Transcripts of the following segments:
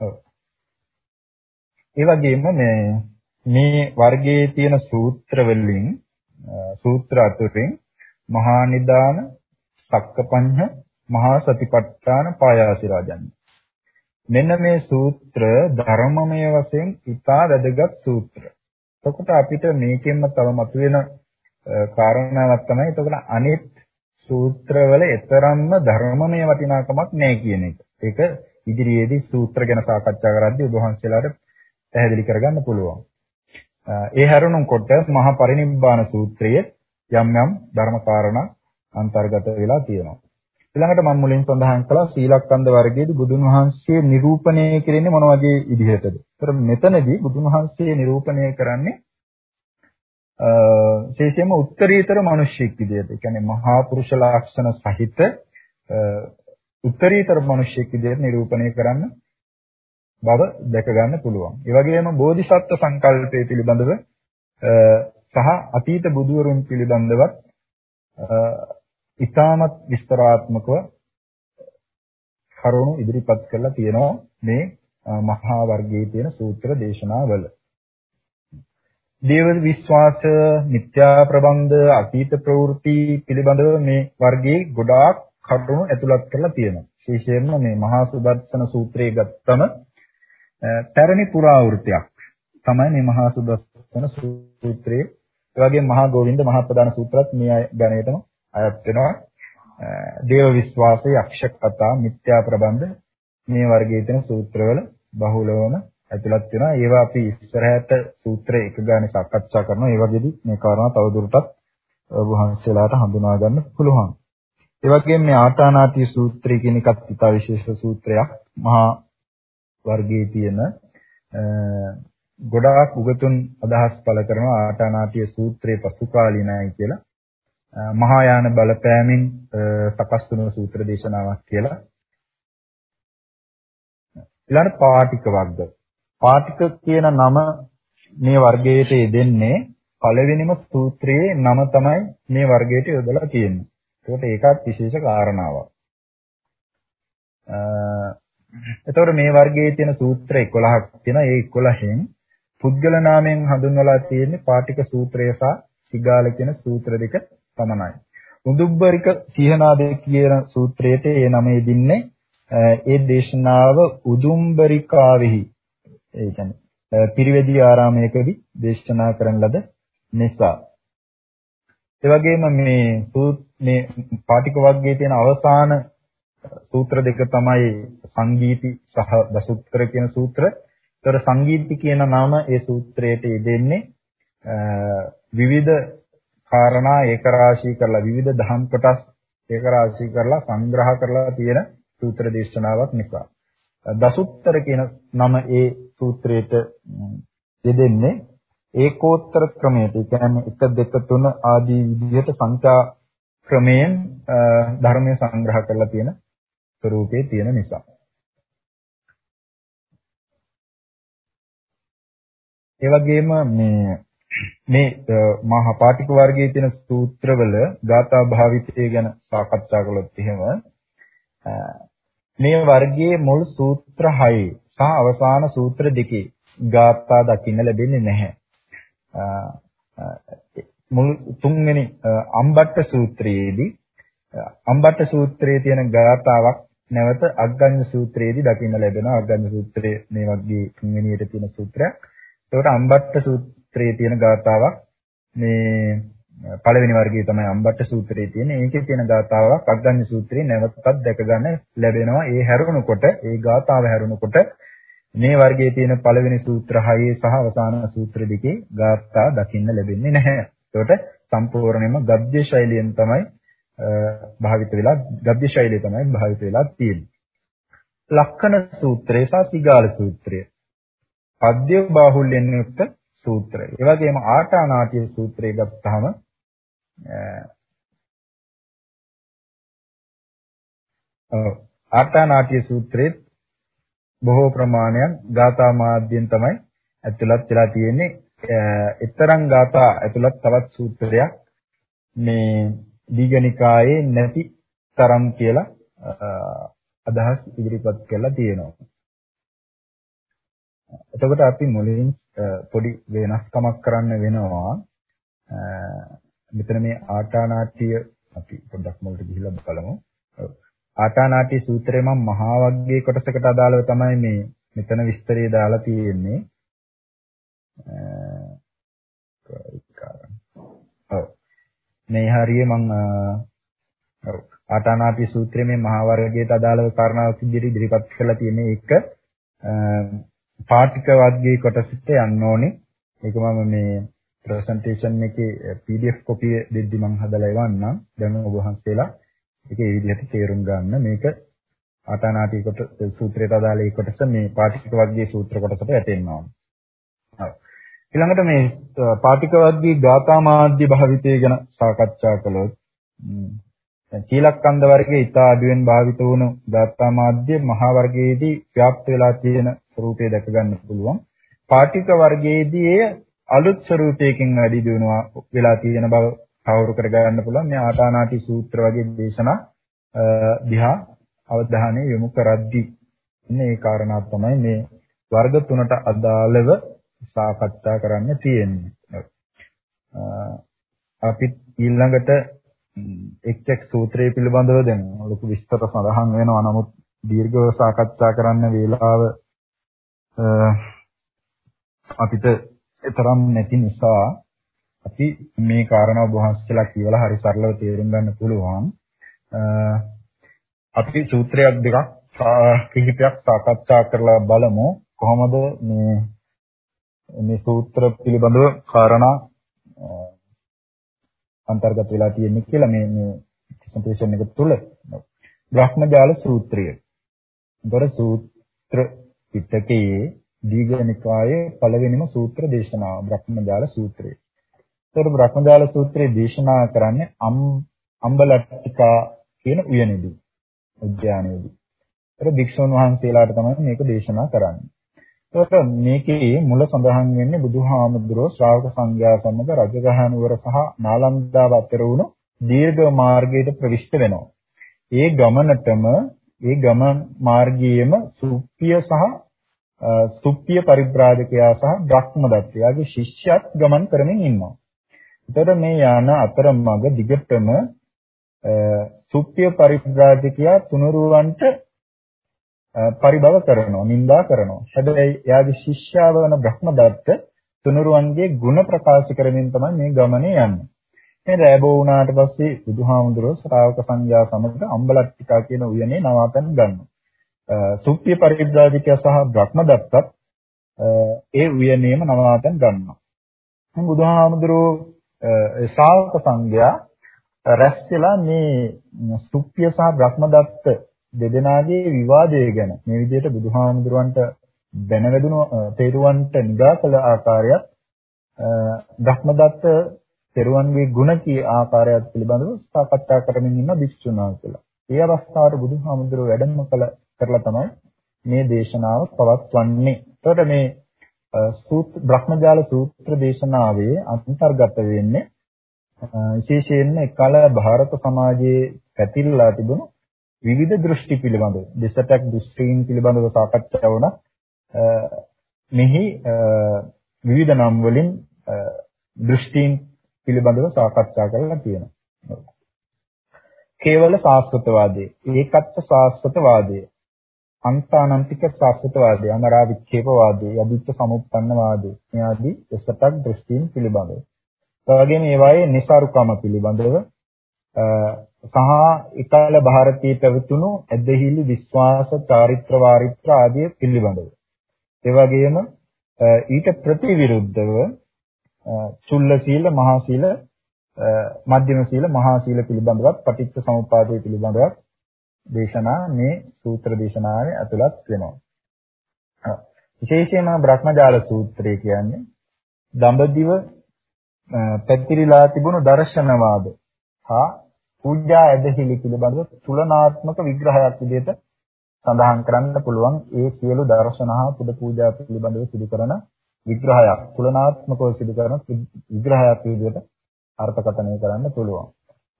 ඔව්. ඒ වගේම මේ මේ වර්ගයේ තියෙන සූත්‍ර වලින් සූත්‍ර අතුරින් මහා නිදාන, සක්කපඤ්ඤ, මහා සතිපට්ඨාන, පායාසි රාජන්නේ. මෙන්න මේ සූත්‍ර ධර්මමය වශයෙන් ඉතා වැදගත් සූත්‍ර. එතකොට අපිට මේකෙන්ම තව මතුවෙන කාරණාවක් තමයි එතකොට අනිත් සූත්‍රවල ඊතරම්ම ධර්මමය වටිනාකමක් නැහැ කියන එක. ඒක ඉදිරියේදී සූත්‍ර ගැන සාකච්ඡා කරද්දී ඔබ වහන්සේලාට පැහැදිලි කරගන්න පුළුවන්. ඒ හැරුණුකොට මහා පරිනිබ්බාන සූත්‍රයේ යම් යම් ධර්ම කාරණා අන්තර්ගත වෙලා තියෙනවා. ඊළඟට මම මුලින් සඳහන් කළා සීලක්කන්ද වර්ගයේදී බුදුන් වහන්සේ නිරූපණය කරන්නේ මොන වගේ විදිහටද? ඒතර මෙතනදී බුදුන් වහන්සේ නිරූපණය කරන්නේ අ විශේෂයෙන්ම උත්තරීතර මිනිස්සෙක් විදිහට. ඒ කියන්නේ මහා පුරුෂ ලක්ෂණ සහිත උත්තරීතර මිනිස්සෙක් විදිහට නිරූපණය කරන්න බව දැක ගන්න පුළුවන්. ඒ වගේම බෝධිසත්ව සංකල්පය පිළිබඳව සහ අතීත බුදුවරුන් පිළිබඳවත් ඉතාමත් විස්තරාත්මකව කරුණු ඉදිරිපත් කරලා තියෙනවා මේ මහා වර්ගයේ තියෙන සූත්‍ර දේශනාවල. දේව විශ්වාස, මිත්‍යා ප්‍රබන්ධ, අතීත ප්‍රවෘත්ති පිළිබඳව මේ වර්ගයේ ගොඩාක් කරුණු ඇතුළත් කරලා තියෙනවා. විශේෂයෙන්ම මේ මහා සුදර්ශන සූත්‍රයේ ගත්තම පැරණි පුරාවෘත්තයක් තමයි මේ මහා සුදර්ශන සූත්‍රයේ. ඒ වගේම මහා ගෝවින්ද මහා ප්‍රධාන සූත්‍රත් මේ ගණයටම අයත් වෙනවා. දේව විශ්වාසය, යක්ෂ කතා, මිත්‍යා ප්‍රබන්ධ මේ වර්ගයේ තියෙන සූත්‍රවල බහුලවම ඇතුළත් වෙනවා. ඒවා අපි ඉස්සරහට සූත්‍රය එක ගානේ සාකච්ඡා කරනවා. ඒ වගේදී මේ කාරණා තවදුරටත් වහන්සේලාට හඳුනා ගන්න පුළුවන්. ඒ වගේම මේ ආටානාටි සූත්‍රය කියන එකත් ඉතා විශේෂ සූත්‍රයක්. මහා වර්ගයේ තියෙන ගොඩාක් උගතුන් අදහස් පළ කරනවා ආටානාටිය සූත්‍රයේ පසුකාලීනයි කියලා. මහායාන බලපෑමින් සකස් වුණු සූත්‍ර දේශනාවක් කියලා. ඊළඟ පාටික වර්ග. පාටික කියන නම මේ වර්ගයට යෙදෙන්නේ පළවෙනිම සූත්‍රයේ නම තමයි මේ වර්ගයට යොදලා තියෙන්නේ. ඒකට ඒකත් විශේෂ කාරණාවක්. එතකොට මේ වර්ගයේ තියෙන සූත්‍ර 11ක් තියෙනවා. ඒ 11න් පුද්ගල නාමයෙන් හඳුන්වලා තියෙන්නේ පාටික සූත්‍රය සහ සිගාල කියන සූත්‍ර දෙක පමණයි. උදුබ්බරික සිහනාදේ කියන සූත්‍රයේට ඒ නම යෙදින්නේ ඒ දේශනාව උදුම්බරිකාවෙහි ඒ කියන්නේ පිරිවැදී ආරාමයකදී දේශනා කරන ලද නිසා. ඒ වගේම මේ මේ පාටික වර්ගයේ තියෙන අවසාන සූත්‍ර දෙක තමයි සංගීති සහ දසුත්‍ර කියන සූත්‍ර. ඒතර සංගීති කියන නම ඒ සූත්‍රයට යෙදෙන්නේ විවිධ කාරණා ඒක රාශී කරලා විවිධ දහම් කොටස් ඒක රාශී කරලා සංග්‍රහ කරලා තියෙන සූත්‍ර දේශනාවක් නිසා. දසුත්තර කියන නම ඒ සූත්‍රයට යෙදෙන්නේ ඒකෝත්තර ක්‍රමයට. ඒ කියන්නේ 1 2 3 ආදී විදිහට සංඛ්‍යා ක්‍රමයෙන් ධර්මය සංග්‍රහ කරලා තියෙන ස්වરૂපයේ තියෙන නිසා. ඒ වගේම මේ මේ මහා පාටික වර්ගයේ තියෙන සූත්‍රවල ගාථා භාවිතය ගැන සාකච්ඡා කළොත් එහෙම මේ වර්ගයේ මුල් සූත්‍ර 6 සහ අවසාන සූත්‍ර දෙකේ ගාථා දකින්න ලැබෙන්නේ නැහැ. මුල් තුන්වෙනි අම්බට්ට සූත්‍රයේදී අම්බට්ට සූත්‍රයේ තියෙන ගාථාවක් නැවත අග්ගඤ්ඤ සූත්‍රයේදී දකින්න ලැබෙනවා. අග්ගඤ්ඤ සූත්‍රයේ මේ වගේ තුන්වෙනියට තියෙන සූත්‍රයක්. ඒකට අම්බට්ට සූත්‍රය සූත්‍රයේ තියෙන ගාතාවක් මේ පළවෙනි වර්ගයේ තමයි අම්බට්ට සූත්‍රයේ තියෙන. ඒකේ තියෙන ගාතාවක් අග්ගඤ්ඤ සූත්‍රයේ නැවතත් දැක ගන්න ලැබෙනවා. ඒ හැරුණකොට ඒ ගාතාව හැරුණකොට මේ වර්ගයේ තියෙන පළවෙනි සූත්‍ර 6 සහ අවසාන සූත්‍ර දෙකේ ගාථා දකින්න ලැබෙන්නේ නැහැ. ඒකට සම්පූර්ණයෙන්ම ගද්‍ය ශෛලියෙන් තමයි භාවිත වෙලා ගද්‍ය ශෛලිය තමයි භාවිත වෙලා තියෙන්නේ. ලක්කන සූත්‍රය සහ සිගාල සූත්‍රය. පද්‍ය බාහුල්‍යයෙන් යුක්ත සූත්‍රය. ඒ වගේම ආටානාටිය සූත්‍රය ගත්තාම ආටානාටිය සූත්‍රයේ බොහෝ ප්‍රමාණයක් ගාථා මාධ්‍යයෙන් තමයි ඇතුළත් වෙලා තියෙන්නේ. එතරම් ගාථා ඇතුළත් තවත් සූත්‍රයක් මේ දීඝනිකායේ නැති තරම් කියලා අදහස් ඉදිරිපත් කරලා තියෙනවා. එතකොට අපි මුලින් පොඩි වෙනස්කමක් කරන්න වෙනවා. මෙතන මේ ආටානාට්‍ය අපි පොඩ්ඩක් මුලට ගිහිල්ලා බලමු. ආටානාටි සූත්‍රයේ මම මහා වග්ගයේ කොටසකට අදාළව තමයි මේ මෙතන විස්තරය දාලා තියෙන්නේ. ඔව්. මේ හරිය මම ඔව් ආටානාටි සූත්‍රයේ මේ මහා වර්ගයට අදාළව කාරණාවක් විදිහට ඉදිරිපත් කරලා තියෙන එක පාටික වර්ගයේ කොටසට යන්න ඕනේ. ඒක මම මේ ප්‍රසන්ටේෂන් එකේ PDF කොපිය දෙද්දි මම හදලා එවන්නම්. දැන් ඔබ වහන්සේලා ඒක ඒ විදිහට තේරුම් ගන්න මේක ආටානාටි කොට සූත්‍රයට අදාළ ඒ කොටස මේ පාටික වර්ගයේ සූත්‍ර කොටසට වැටෙනවා. හරි. ඊළඟට මේ පාටික වර්ගයේ ගාථා මාධ්‍ය භාවිතය ගැන සාකච්ඡා කළොත් දැන් සීලක්කන්ද වර්ගයේ ඊට අඩුවෙන් භාවිත වුණු ගාථා මාධ්‍ය මහා වර්ගයේදී ව්‍යාප්ත වෙලා තියෙන ස්වરૂපය දැක ගන්න පුළුවන්. පාටික වර්ගයේදී එය අලුත් ස්වરૂපයකින් වැඩි දියුණුව වෙලා තියෙන බව තවුරු කරගන්න පුළුවන් මේ ආටානාටි සූත්‍ර වගේ දේශනා දිහා අවධානය යොමු කරද්දී ඉන්නේ ඒ කාරණා තමයි මේ වර්ග තුනට අදාළව සාකච්ඡා කරන්න තියෙන්නේ. අපි ඊළඟට එක් එක් සූත්‍රයේ පිළිබඳව දැන් ලොකු විස්තර සඳහන් වෙනවා. නමුත් දීර්ඝව සාකච්ඡා කරන්න වේලාව අපිට තරම් නැති නිසා අපි මේ කාරණාව වහන්සේලා කියවලා හරි සරලව තේරුම් ගන්න පුළුවන්. අපි සූත්‍රයක් දෙකක් කිහිපයක් සාකච්ඡා කරලා බලමු කොහොමද මේ මේ සූත්‍ර පිළිබඳව කාරණා අන්තර්ගත වෙලා තියෙන්නේ කියලා මේ මේ ප්‍රසන්ටේෂන් එක තුල බ්‍රහ්මජාල සූත්‍රය. දොර සූත්‍ර පිටකයේ දීඝනිකායේ පළවෙනිම සූත්‍ර දේශනාව බ්‍රහ්මජාල සූත්‍රය. ඒතර බ්‍රහ්මජාල සූත්‍රයේ දේශනා කරන්නේ අම්බලට්ටිකා කියන උයනේදී උද්‍යානයේදී. ඒතර භික්ෂුන් වහන්සේලාට තමයි මේක දේශනා කරන්නේ. ඒතර මේකේ මුල සඳහන් වෙන්නේ බුදුහාමුදුරුවෝ ශ්‍රාවක සංඝයා සමග රජගහ නුවර සහ නාලන්දාව අතර වුණු දීර්ඝ මාර්ගයට ප්‍රවිෂ්ඨ වෙනවා. ඒ ගමනටම ඒ ගමන් මාර්ගයේම සුප්පිය සහ සුප්පිය පරිබ්‍රාජකයා සහ බ්‍රහ්මදත්තයාගේ ශිෂ්‍යයත් ගමන් කරමින් ඉන්නවා. එතකොට මේ යාන අතරමඟ දිගටම සුප්පිය පරිබ්‍රාජකයා තුනුරුවන්ට පරිභව කරනවා නිඳා කරනවා. හැබැයි එයාගේ ශිෂ්‍යයා වන බ්‍රහ්මදත්ත තුනුරුවන්ගේ ಗುಣ ප්‍රකාශ කරමින් තමයි මේ ගමනේ යන්නේ. මේ රැබෝ වුණාට පස්සේ බුදුහාමුදුරුවෝ ශ්‍රාවක සංඝයා සමග අම්බලට්ටිකා කියන උයනේ නවාතන් ගන්නවා. සුප්පිය පරිබ්‍රාජකයා සහ බ්‍රහ්මදත්තත් ඒ උයනේම නවාතන් ගන්නවා. බුදුහාමුදුරුවෝ ශ්‍රාවක සංඝයා රැස් වෙලා මේ සුප්පිය සහ බ්‍රහ්මදත්ත දෙදෙනාගේ විවාදය ගැන මේ විදිහට බුදුහාමුදුරන්ට දැනවැදුණු තේරුවන්ට නිගා කළ ආකාරයත් බ්‍රහ්මදත්ත තෙරුවන්ගේ ගුණ කී ආකාරයත් පිළිබඳව සාකච්ඡා කරමින් ඉන්න භික්ෂුන් වහන්සේලා. ඒ අවස්ථාවට බුදුහාමුදුරුව වැඩම කළ කරලා තමයි මේ දේශනාව පවත්වන්නේ. එතකොට මේ සූත්‍ර බ්‍රහ්මජාල සූත්‍ර දේශනාවේ අන්තර්ගත වෙන්නේ විශේෂයෙන්ම එකල ಭಾರತ සමාජයේ පැතිරලා තිබුණු විවිධ දෘෂ්ටි පිළිබඳව දෙසටක් දෘෂ්ටීන් පිළිබඳව සාකච්ඡා වුණා. මෙහි විවිධ නම් වලින් දෘෂ්ටීන් පිළිබඳව සාකච්ඡා කරලා තියෙනවා. කේවල සාස්වතවාදී, ඒකත්ව සාස්වතවාදී, අන්තානන්තික ශාස්ත්‍රවාදී, අමරාවිච්ඡේපවාදී, අදිච්ච සමුප්පන්නවාදී මේ ආදී එසටක් දෘෂ්ටීන් පිළිබඳව. ඒ වගේම ඒවායේ નિસારුකම පිළිබඳව සහ ඉතාල ಭಾರತීය පැවතුණු ඇදහිලි විශ්වාස චාරිත්‍ර වාරිත්‍ර ආදී පිළිබඳව. ඒ වගේම ඊට ප්‍රතිවිරුද්ධව චුල්ල සීල මහා සීල මධ්‍යම සීල මහා සීල පිළිබඳවත් පටිච්ච සමුප්පාදයේ පිළිබඳවත් දේශනා මේ සූත්‍ර දේශනාවේ ඇතුළත් වෙනවා. විශේෂයෙන්ම බ්‍රහ්මජාල සූත්‍රය කියන්නේ දඹදිව පැතිරිලා තිබුණු දර්ශනවාද හා පූජා ඇදහිලි පිළිබඳව තුලනාත්මක විග්‍රහයක් විදිහට සඳහන් කරන්න පුළුවන් ඒ සියලු දර්ශන හා පුද පූජා පිළිබඳව සිදු කරන විග්‍රහයක් තුලනාත්මකව සිදු කරන විග්‍රහයක් විදිහට අර්ථකථනය කරන්න පුළුවන්.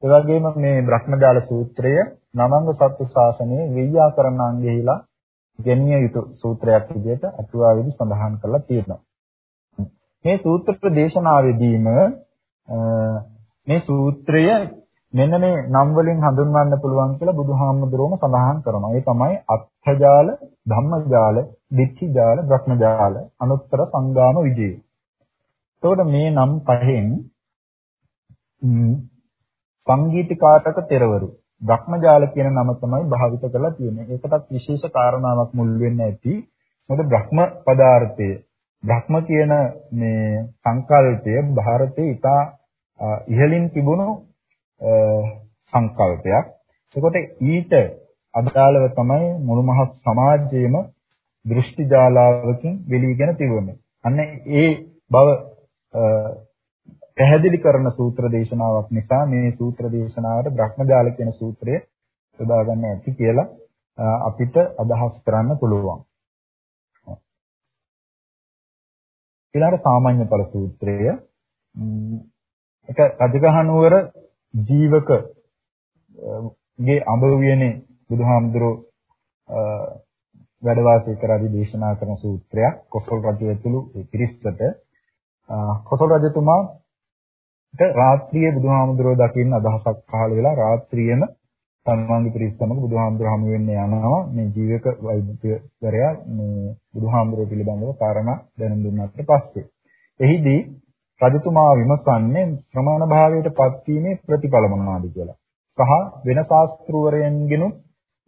ඒ වගේම මේ බ්‍රහ්මජාල සූත්‍රය නවංග සත්‍ය ශාසනයේ වෙయ్యාකරණ අංගෙහිලා ගෙනිය යුතු සූත්‍රයක් විදිහට අටුවාවේදී සඳහන් කරලා තියෙනවා. මේ සූත්‍ර දේශනාවේදීම මේ සූත්‍රය මෙන්න මේ නම් වලින් හඳුන්වන්න පුළුවන් කියලා බුදුහාමුදුරුවම සඳහන් කරනවා. ඒ තමයි අත්ථජාල, ධම්මජාල, දික්ඛිජාල, බ්‍රහ්මජාල, අනුත්තර සංගාම විජේ. එතකොට මේ නම් පහෙන් සංගීතකාරක තෙරවරු බ්‍රහ්මජාල කියන නම තමයි භාවිත කරලා තියෙන්නේ. ඒකටත් විශේෂ කාරණාවක් මුල් වෙන්න ඇති. මොකද බ්‍රහ්ම පදාර්ථය බ්‍රහ්ම කියන මේ සංකල්පය ಭಾರತේ ඉතා ඉහළින් තිබුණු සංකල්පයක්. ඒකොට ඊට අදාළව තමයි මුළු මහත් සමාජයේම දෘෂ්ටි ජාලාවකින් වෙලීගෙන තිබුණේ. අන්න ඒ බව පැහැදිලි කරන සූත්‍ර දේශනාවක් නිසා මේ සූත්‍ර දේශනාවට බ්‍රහ්මජාල කියන සූත්‍රය යොදා ගන්න ඇති කියලා අපිට අදහස් කරන්න පුළුවන්. ඊළඟ සාමාන්‍ය ඵල සූත්‍රය එක රජගහනුවර ජීවක ගේ අඹ වියනේ බුදුහාමුදුරෝ වැඩ වාසය කරදී දේශනා කරන සූත්‍රයක් කොසල් රජු ඇතුළු පිරිසට කොසල් රජතුමා රාත්‍රියේ බුදුහාමුදුරුව දකින්න අදහසක් පහළ වෙලා රාත්‍රියේම සම්මාංගි පිරිස සමග බුදුහාමුදුරුව හමු වෙන්න යනවා මේ ජීවක වෛද්‍යවරයා මේ බුදුහාමුදුරුව පිළිබඳව කාරණා දැනුම් දුන්නාට පස්සේ එහිදී රජතුමා විමසන්නේ ශ්‍රමණ භාවයට පත්වීමේ ප්‍රතිඵල මොනවාද කියලා. සහ වෙන ශාස්ත්‍රවරයන්ගෙනුත්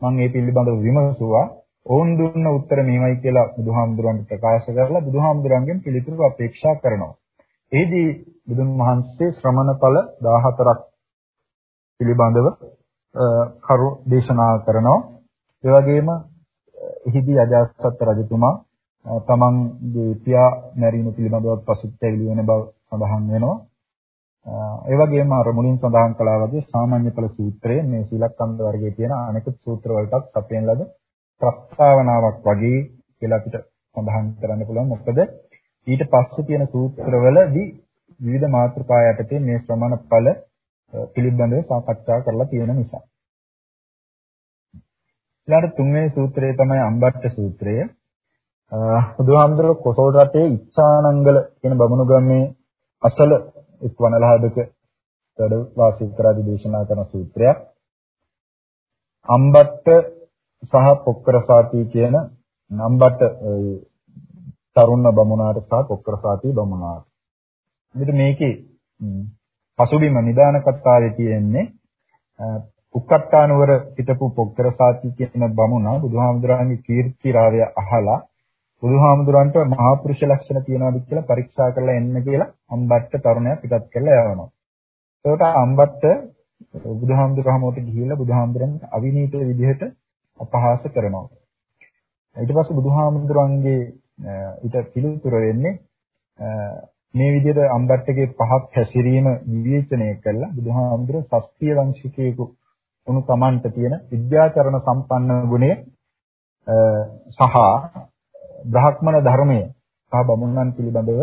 මම මේ පිළිබඳව විමසුවා. ඔවුන් දුන්න උත්තර මේවයි කියලා බුදුහාමුදුරන්ට ප්‍රකාශ කරලා බුදුහාමුදුරන්ගෙන් පිළිතුරු අපේක්ෂා කරනවා. එහිදී බුදුන් වහන්සේ ශ්‍රමණ ඵල 14ක් පිළිබඳව කරු දේශනා කරනවා. ඒ වගේම එහිදී අජාසත් රජතුමා තමන්ගේ පියා මැරීම පිළිබඳව පසුතැවිලි වෙන බව සඳහන් වෙනවා. ඒ වගේම අර මුලින් සඳහන් කළා වගේ සාමාන්‍ය ඵල සූත්‍රයේ මේ සීලකන්ද වර්ගයේ තියෙන අනෙකුත් සූත්‍ර වලටත් සපයන ලද ප්‍රස්තාවනාවක් වගේ කියලා අපිට සඳහන් කරන්න පුළුවන්. මොකද ඊට පස්සේ තියෙන සූත්‍රවලදී විවිධ මාතෘකා යටතේ මේ ශ්‍රමණ ඵල පිළිබඳව සාකච්ඡා කරලා තියෙන නිසා. ඊළඟ තුන්වෙනි සූත්‍රය තමයි අම්බට්ට සූත්‍රය. බුදුහාමුදුරුවෝ කොසල් රටේ ඉච්ඡානංගල කියන බමුණු ගමේ අසල එක් වනලහදක වැඩ වාසය කරදී දේශනා කරන සූත්‍රයක්. අම්බට්ට සහ පොක්කරසාති කියන නම්බට තරුණ බමුණාට සහ පොක්කරසාති බමුණාට. මෙතන මේකේ පසුබිම නිදාන කතාවේ තියෙන්නේ උක්කට්ටානුවර හිටපු පොක්කරසාති කියන බමුණා බුදුහාමුදුරන්ගේ කීර්තිරාවය අහලා බුදුහාමුදුරන්ට මහා පුරුෂ ලක්ෂණ තියනවාද කියලා පරීක්ෂා කරලා එන්න කියලා අම්බට්ට තරුණයා පිටත් කරලා යවනවා. ඒකට අම්බට්ට බුදුහාමුදුරහමෝට ගිහිල්ලා බුදුහාමුදුරන් අවිනීත විදිහට අපහාස කරනවා. ඊට පස්සේ බුදුහාමුදුරන්ගේ ඊට පිළිතුර වෙන්නේ මේ විදිහට අම්බට්ටගේ පහත් හැසිරීම විවේචනය කළා බුදුහාමුදුර ශාස්ත්‍රීය වංශිකයෙකු උණු තමන්ට තියෙන විද්‍යාචරණ සම්පන්න ගුණය සහ බ්‍රාහ්මණ ධර්මය සහ බමුණන් පිළිබඳව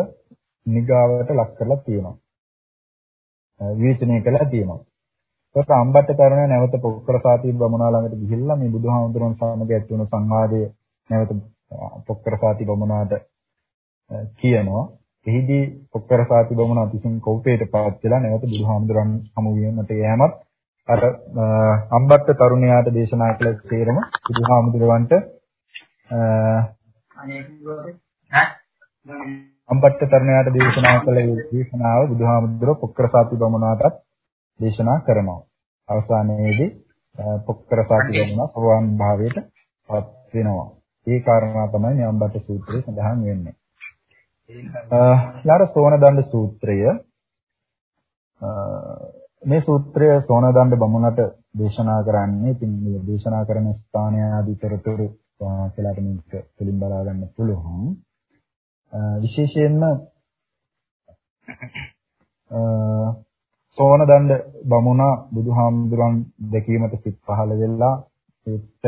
නිගාවට ලක් කරලා තියෙනවා. විවේචනය කළා තියෙනවා. ඒකට අම්බට්ට තරුණයා නැවත පොක්කරසාති බමුණා ළඟට ගිහිල්ලා මේ බුදුහාමුදුරන් සමග ඇති වුණු සංවාදය නැවත පොක්කරසාති බමුණාට කියනවා. එහිදී පොක්කරසාති බමුණා විසින් කෞපේට පත් වෙලා නැවත බුදුහාමුදුරන් හමු වීමට යෑමත් අර අම්බට්ට තරුණයාට දේශනා කළ සේරම බුදුහාමුදුරන්ට අම්බට්ට තරුණයාට දේශනා කළ දේශනාව බුදුහාමුදුර පොක්කරසාති බමුණාටත් දේශනා කරනවා. අවසානයේදී පොක්කර සාති වෙනවා සෝවාන් භාවයට පත් වෙනවා. ඒ කාරණා තමයි නියම්බට සූත්‍රයේ සඳහන් වෙන්නේ. ඊළඟ සෝනදණ්ඩ සූත්‍රය මේ සූත්‍රය සෝනදණ්ඩ බමුණට දේශනා කරන්නේ ඉතින් මේ දේශනා කරන ස්ථානය ආදී තොරතුරු කියලාට මේක පිළින් බලා ගන්න පුළුවන්. විශේෂයෙන්ම සෝන දණ්ඩ බමුණා බුදුහාමුදුරන් දැකීමට සිත් පහළ වෙලා ඒත්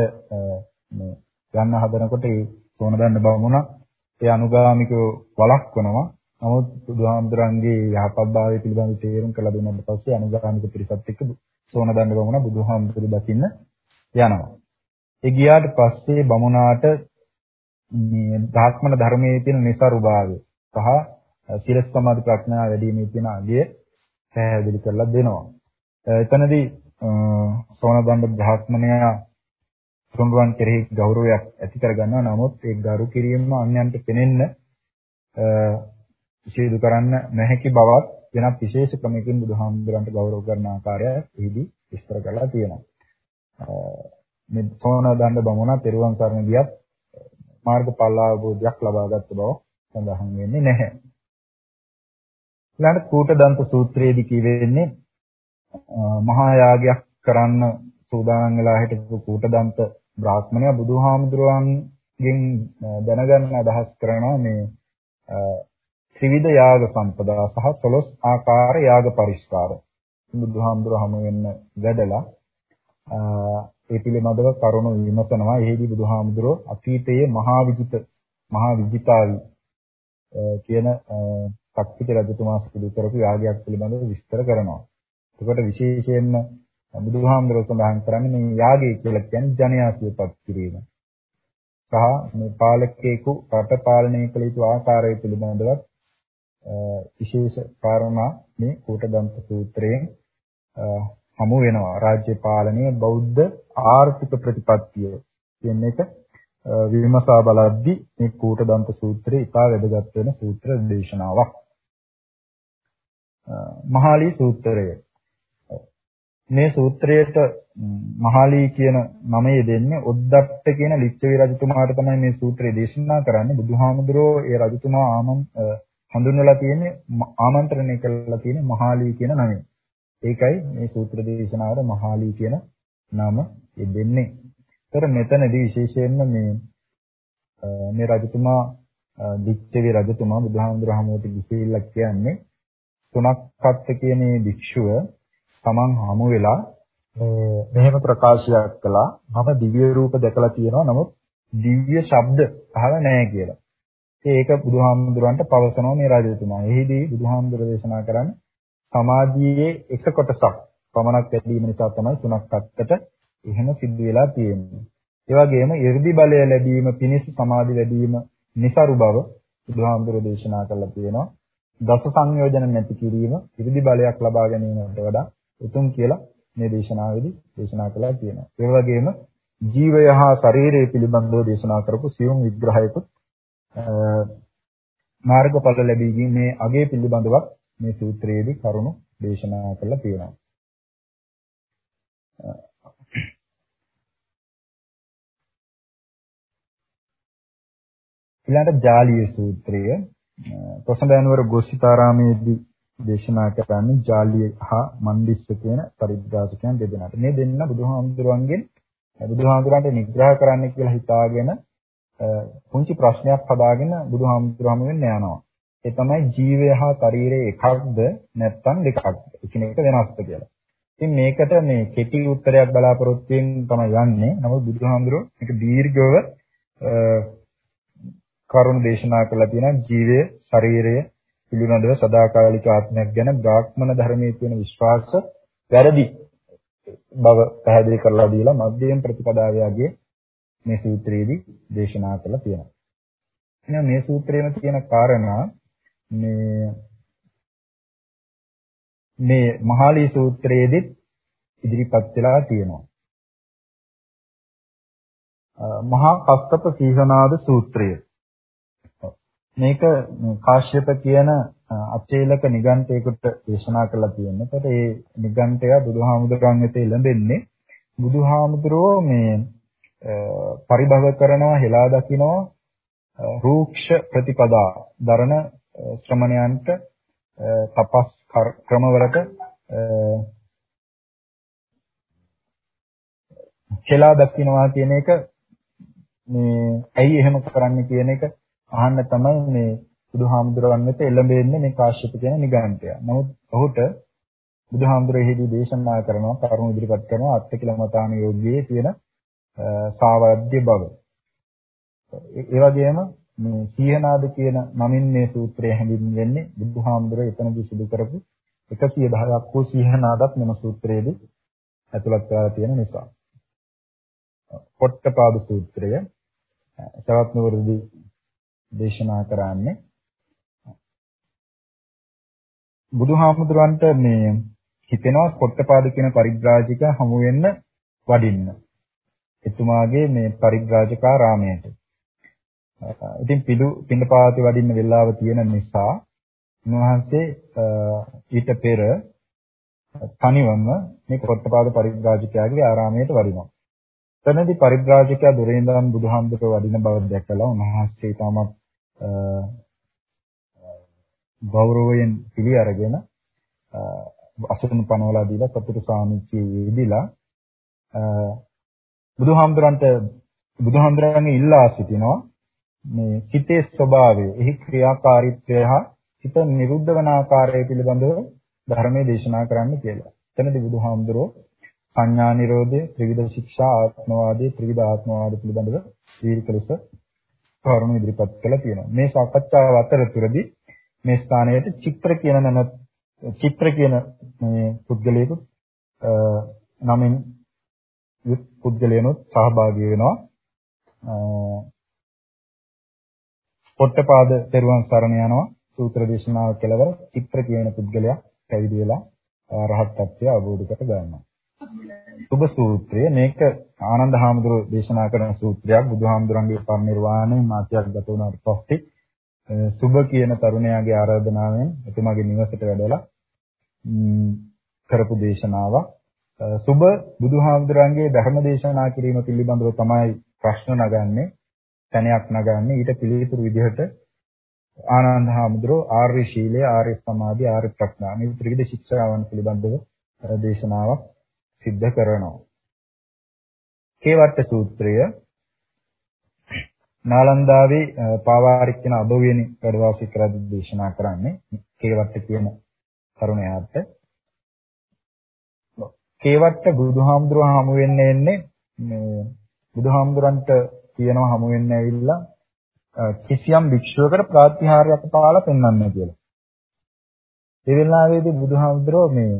මේ යන්න හදනකොට ඒ සෝන දණ්ඩ බමුණා ඒ අනුගාමිකව වළක්වනවා. නමුත් බුදුහාමුදුරන්ගේ යහපත්භාවය පිළිබඳව තේරුම් කළ දුන්නාට පස්සේ අනුගාමික පිරිසත් එක්ක සෝන දණ්ඩ බමුණා බුදුහාමුදුරු දකින්න යනවා. ඒ ගියාට පස්සේ බමුණාට මේ ධාත්මන ධර්මයේ තියෙන નિසරුභාවය සහ සීල සමාධි ප්‍රඥා වැඩිීමේ තියෙන අගය පැහැදිලි කරලා දෙනවා. එතනදී සෝනබන්ද ධාත්මනයා තුන්වන් කෙරෙහි ගෞරවයක් ඇති කරගන්නවා. නමුත් ඒ ගරු කිරීම අන්‍යයන්ට පෙනෙන්න විශේෂ කරන්න නැහැකි බවත් වෙනත් විශේෂ ක්‍රමයකින් බුදුහාමුදුරන්ට ගෞරව කරන ආකාරය එහිදී විස්තර කරලා තියෙනවා. මේ සෝන දණ්ඩ බමුණා පෙරුවන් සරණ ගියත් මාර්ගඵල අවබෝධයක් ලබාගත් බව සඳහන් වෙන්නේ නැහැ. ඊළඟ කූටදන්ත සූත්‍රයේදී කියවෙන්නේ මහා යාගයක් කරන්න සූදානම් වෙලා හිටපු කූටදන්ත බ්‍රාහ්මණයා බුදුහාමුදුරුවන්ගෙන් දැනගන්න අදහස් කරනවා මේ ත්‍රිවිධ යාග සම්පදා සහ 12 ආකාර යාග පරිස්කාර බුදුහාමුදුර හමු වෙන්න වැඩලා ඒ පිළිබඳව කරුණු විමසනවා. එෙහිදී බුදුහාමුදුරෝ අතීතයේ මහා විජිත මහා විජිතාවි කියන ශක්තික රජතුමා සිදු කරපු යාගයක් පිළිබඳව විස්තර කරනවා. එතකොට විශේෂයෙන්ම බුදුහාමුදුරෝ සඳහන් කරන්නේ මේ යාගය කියලා කියන්නේ ජනයා සියපත් කිරීම. සහ මේ පාලකයෙකු රට පාලනය කළ යුතු ආකාරය පිළිබඳව විශේෂ කාරණා මේ කූටදන්ත සූත්‍රයෙන් හමු වෙනවා. රාජ්‍ය පාලනය බෞද්ධ ආර්ථික ප්‍රතිපත්තිය කියන එක විමසා බලද්දී මේ කූටදන්ත සූත්‍රය ඉතා වැදගත් වෙන සූත්‍ර දේශනාවක්. මහාලී සූත්‍රය මේ සූත්‍රයට මහාලී කියන නමය දෙන්නේ ඔද්දට්ට කියන ලිච්ඡවි රජතුමාට තමයි මේ සූත්‍රය දේශනා කරන්නේ. බුදුහාමුදුරෝ ඒ රජතුමා ආමන් හඳුන්වලා තියෙන්නේ ආමන්ත්‍රණය කළා තියෙන්නේ මහාලී කියන නමෙන්. ඒකයි මේ සූත්‍ර දේශනාවට මහාලී කියන නම දෙන්නේ. ඒතර මෙතනදී විශේෂයෙන්ම මේ මේ රජතුමා ලිච්ඡවි රජතුමා බුදුහාමුදුර හමුවට ගිහිල්ලා කියන්නේ තුනක්පත්ත කියන මේ භික්ෂුව තමන් හමු වෙලා මෙහෙම ප්‍රකාශයක් කළා මම දිව්‍ය රූප දැකලා තියෙනවා නමුත් දිව්‍ය ශබ්ද අහලා නැහැ කියලා. ඒක බුදුහාමුදුරන්ට පවසනවා මේ රජතුමා. එහිදී බුදුහාමුදුර දේශනා කරන්නේ සමාධියේ එක කොටසක් පමණක් ලැබීම නිසා තමයි සුණක්කත්තට එහෙම සිද්ධ වෙලා තියෙන්නේ. ඒ වගේම 이르දි බලය ලැබීම පිණිස සමාධි ලැබීම નિසරු බව බුදුහාමුදුර දේශනා කරලා තියෙනවා. දස සංයෝජන නැති කිරීම 이르දි බලයක් ලබා ගැනීමට වඩා උතුම් කියලා මේ දේශනාවේදී දේශනා කළා කියනවා. ඒ වගේම ජීවය හා ශරීරය පිළිබඳව දේශනා කරපු සියුම් විග්‍රහයකුත් මාර්ගඵල ලැබීමේ මේ අගේ පිළිබඳවත් මේ සූත්‍රයේදී කරුණු දේශනා කරලා තියෙනවා. ඊළඟට ජාලිය සූත්‍රය කොසඹෑනුවර ගෝසිතාරාමේදී දේශනා කරන්නේ ජාලිය හා මන්දිස්ස කියන පරිද්දාසකයන් දෙදෙනාට. මේ දෙන්න බුදුහාමුදුරන්ගෙන් බුදුහාමුදුරන්ට නිග්‍රහ කරන්න කියලා හිතාගෙන පුංචි ප්‍රශ්නයක් හදාගෙන බුදුහාමුදුරම වෙන්න යනවා. ඒ තමයි ජීවය හා ශරීරය එකක්ද නැත්නම් දෙකක්ද? එකිනෙක වෙනස්ද කියලා. ඉතින් මේකට මේ කෙටි උත්තරයක් බලාපොරොත්තු වෙන තමයි යන්නේ. නමුත් බුදුහාමුදුරුවෝ මේක දීර්ඝව කරුණ දේශනා කළා තියෙනවා ජීවය, ශරීරය, පිළිබඳව සදාකාලික ආත්මයක් ගැන බ්‍රාහ්මණ ධර්මයේ තියෙන විශ්වාස වැරදි බව පැහැදිලි කරලා දීලා මධ්‍යම ප්‍රතිපදාවයගේ මේ සූත්‍රයේදී දේශනා කළා තියෙනවා. එහෙනම් මේ සූත්‍රයේම තියෙන කාරණා මේ මේ මහාලී සූත්‍රයේදී ඉදිරිපත් වෙලා තියෙනවා. මහා කස්සප සීහනාද සූත්‍රය මේක කාශ්‍යප කියන අචේලක නිගන්ඨයෙකුට දේශනා කරලා තියෙනවා. ඒකට ඒ නිගන්ඨය බුදුහාමුදුරන් වෙත එළඹෙන්නේ බුදුහාමුදුරෝ මේ පරිභව කරනවා හෙලා දකිනවා රූක්ෂ ප්‍රතිපදා දරණ ශ්‍රමණයන්ට තපස් ක්‍රමවලට හෙලා දකින්නවා කියන එක මේ ඇයි එහෙම කරන්නේ කියන එක අහන්න තමයි මේ බුදුහාමුදුරන් වෙත එළඹෙන්නේ මේ කාශ්‍යප කියන නිගණ්ඨය. නමුත් ඔහුට බුදුහාමුදුරෙහිදී දේශනා කරනවා කරුණු ඉදිරිපත් කරනවා අත්තිකිලමතාන යෝග්‍යයේ තියෙන සාවද්‍ය බව. ඒ වගේම මේ සීහනාද කියන නමින් මේ සූත්‍රය හැඳින්වෙන්නේ බුදුහාමුදුරේ එතනදී සිදු කරපු 110ක් වූ සීහනාදත් මෙම සූත්‍රයේදී ඇතුළත් කරලා තියෙන නිසා. පොට්ටපාද සූත්‍රය සවැත් නුවරදී දේශනා කරන්නේ බුදුහාමුදුරන්ට මේ හිතෙනවා පොට්ටපාද කියන පරිබ්‍රාජික හමු වෙන්න වඩින්න. එතුමාගේ මේ පරිබ්‍රාජකාරාමයට. ඉතින් පිළු පින්නපාතේ වඩින්න වෙලාව තියෙන නිසා උන්වහන්සේ ඊට පෙර තනිවම මේ පොට්ටපාද පරිබ්‍රාජකයාගේ ආරාමයට වඩිනවා. එතනදී පරිබ්‍රාජකයා දුරේ ඉඳන් බුදුහාමුදුරුවෝ වඩින බව දැකලා උන්වහන්සේ තමත් ගෞරවයෙන් පිළි අරගෙන අසුතුන් පනවලා දීලා සතුටු සාමිච්චියේ යෙදিলা බුදුහාමුදුරන්ට බුදුහාමුදුරන්ගේ ඉල්ලා සිටිනවා මේ සිතේ ස්වභාවය, එහි ක්‍රියාකාරීත්වය හා සිත නිරුද්ධ වන ආකාරය පිළිබඳව ධර්මයේ දේශනා කරන්න කියලා. එතනදී බුදුහාමුදුරෝ සංඥා නිරෝධය, ත්‍රිවිධ ශික්ෂා, ආත්මවාදී, ත්‍රිවිධ ආත්මවාද පිළිබඳව දීර්ඝ ලෙස කරුණු ඉදිරිපත් කළා තියෙනවා. මේ සාකච්ඡාව අතරතුරදී මේ ස්ථානයට චිත්‍ර කියන නම චිත්‍ර කියන මේ පුද්ගලයෙකු නමින් යුත් පුද්ගලයනොත් සහභාගී වෙනවා. පොට්ටපාද තෙරුවන් සරණ යනවා සූත්‍ර දේශනාව කෙලවර චිත්‍ර කියන පුද්ගලයා පැවිදි වෙලා රහත් ත්‍ත්වය අවබෝධ කර ගන්නවා. සුභ සූත්‍රය. මේක ආනන්ද හාමුදුරුවෝ දේශනා කරන සූත්‍රයක්. බුදුහාමුදුරන්ගේ පරිනිර්වාණය මාත්‍යක් ගත වුණාට පස්සේ සුභ කියන තරුණයාගේ ආරාධනාවෙන් එතුමාගේ නිවසට වැඩලා කරපු දේශනාවක්. සුභ බුදුහාමුදුරන්ගේ ධර්ම දේශනා කිරීම පිළිබඳව තමයි ප්‍රශ්න නගන්නේ තැනයක් නගන්නේ. ඊට පිළිතුරු විදිහට ආනන්ද හාමුදුරුවෝ ආර්ය ශීලය ආර්ය සමාධි ආර්ය ප්‍රඥා මේ ත්‍රිවිධ ශික්ෂාවන් පිළිබඳව දේශනාවක් සිද්ධ කරනවා. කේවට්ට සූත්‍රය නාලන්දාවේ පාවාරික් කියන අබෝවියනි වැඩවාසී කරද්දී දේශනා කරන්නේ කේවට්ට කියන තරුණයාට කේවට්ට බුදුහාමුදුරුවෝ හමු වෙන්න එන්නේ මේ බුදුහාමුදුරන්ට කියනවා හමු වෙන්න ඇවිල්ලා කිසියම් භික්ෂුවකට ප්‍රාතිහාර්යයක් පාලා පෙන්වන්න කියලා. ඒ වෙලාවේදී බුදුහාමුදුරුවෝ මේ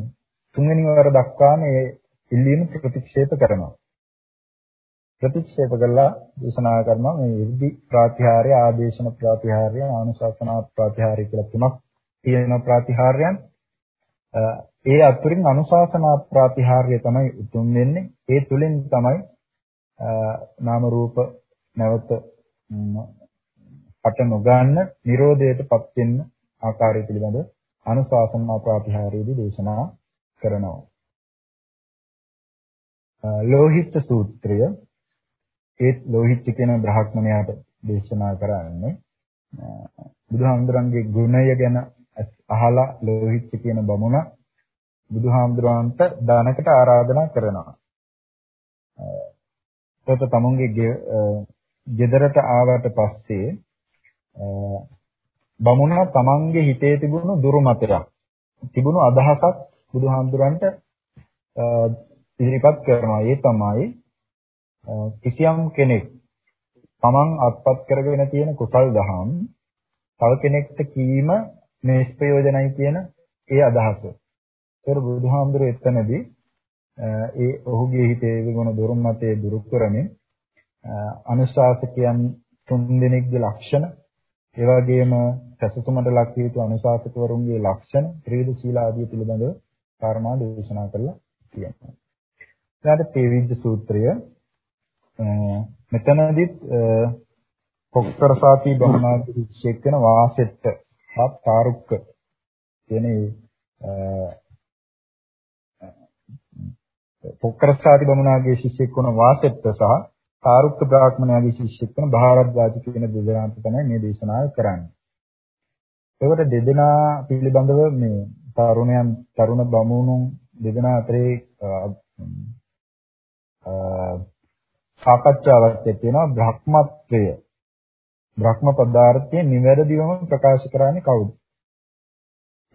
තුන්වෙනි වර දක්වා මේ ඉල්ලීම ප්‍රතික්ෂේප කරනවා. ප්‍රතික්ෂේප කළා දේශනා කරනවා මේ ඉර්ධි ප්‍රාතිහාර්ය ආදේශන ප්‍රාතිහාර්ය ආනුශාසනා ප්‍රාතිහාර්ය කියලා තුනක් තියෙන ප්‍රාතිහාර්යයන්. ඒ අතුරින් අනුශාසනා ප්‍රාතිහාර්ය තමයි උතුම් වෙන්නේ. ඒ තුලින් තමයි නාම රූප නැවත අට නොගන්න Nirodhaයටපත් වෙන්න ආකාරය පිළිබඳ අනුශාසනා ප්‍රාතිහාර්යයේදී දේශනා කරනවා. ලෝහිත සූත්‍රය ඒ ලෝහිත කියන බ්‍රහ්මණයාට දේශනා කරන්නේ බුදුහාමුදුරන්ගේ ගුණය ගැන අහලා ලෝහිත කියන බමුණ බුදුහාමුදුරන්ට දානකට ආරාධනා කරනවා. එතකොට තමුන්ගේ ගෙදරට ආවට පස්සේ බමුණා තමන්ගේ හිතේ තිබුණු දුරුමතයක් තිබුණු අදහසක් බුදුහාමුදුරන්ට ඉදිරිපත් කරනවා. ඒ තමයි කිසියම් කෙනෙක් තමන් අත්පත් කරගෙන තියෙන කුසල් දහම් තව කෙනෙක්ට කීම නිෂ්ප්‍රයෝජනයි කියන ඒ අදහස. ඒතර බුදුහාමුදුරේ එතනදී ඒ ඔහුගේ හිතේ විගුණ දුරුම්මතේ දුරු කරමින් අනුශාසකයන් තුන් දෙනෙක්ගේ ලක්ෂණ ඒ වගේම සසතුමට ලක් වූ අනුශාසකවරුන්ගේ ලක්ෂණ ත්‍රිවිධ සීල ආදී පිළිබඳව කාරණා දේශනා කරලා තියෙනවා. ඊළඟට තේවිද්ද සූත්‍රය මෙතනදිත් පොක්කරසාති බහනාදී ශික්ෂක වෙන වාසෙට්ට හත් කාරුක්ක කියන පොක්කරසාති බමුණාගේ ශිෂ්‍යෙක් වන වාසෙට්ට සහ කාරුක්ක බ්‍රාහ්මණයාගේ ශිෂ්‍යෙක් වන බහාරද්වාති කියන දෙදෙනාට තමයි මේ දේශනාව කරන්නේ. ඒකට දෙදෙනා පිළිබඳව මේ තරුණයන් තරුණ බමුණුන් දෙදෙනා අතරේ සාකච්ඡාවක් තියෙනවා බ්‍රහ්මත්වය. බ්‍රහ්ම පදාර්ථයේ නිවැරදිවම ප්‍රකාශ කරන්නේ කවුද?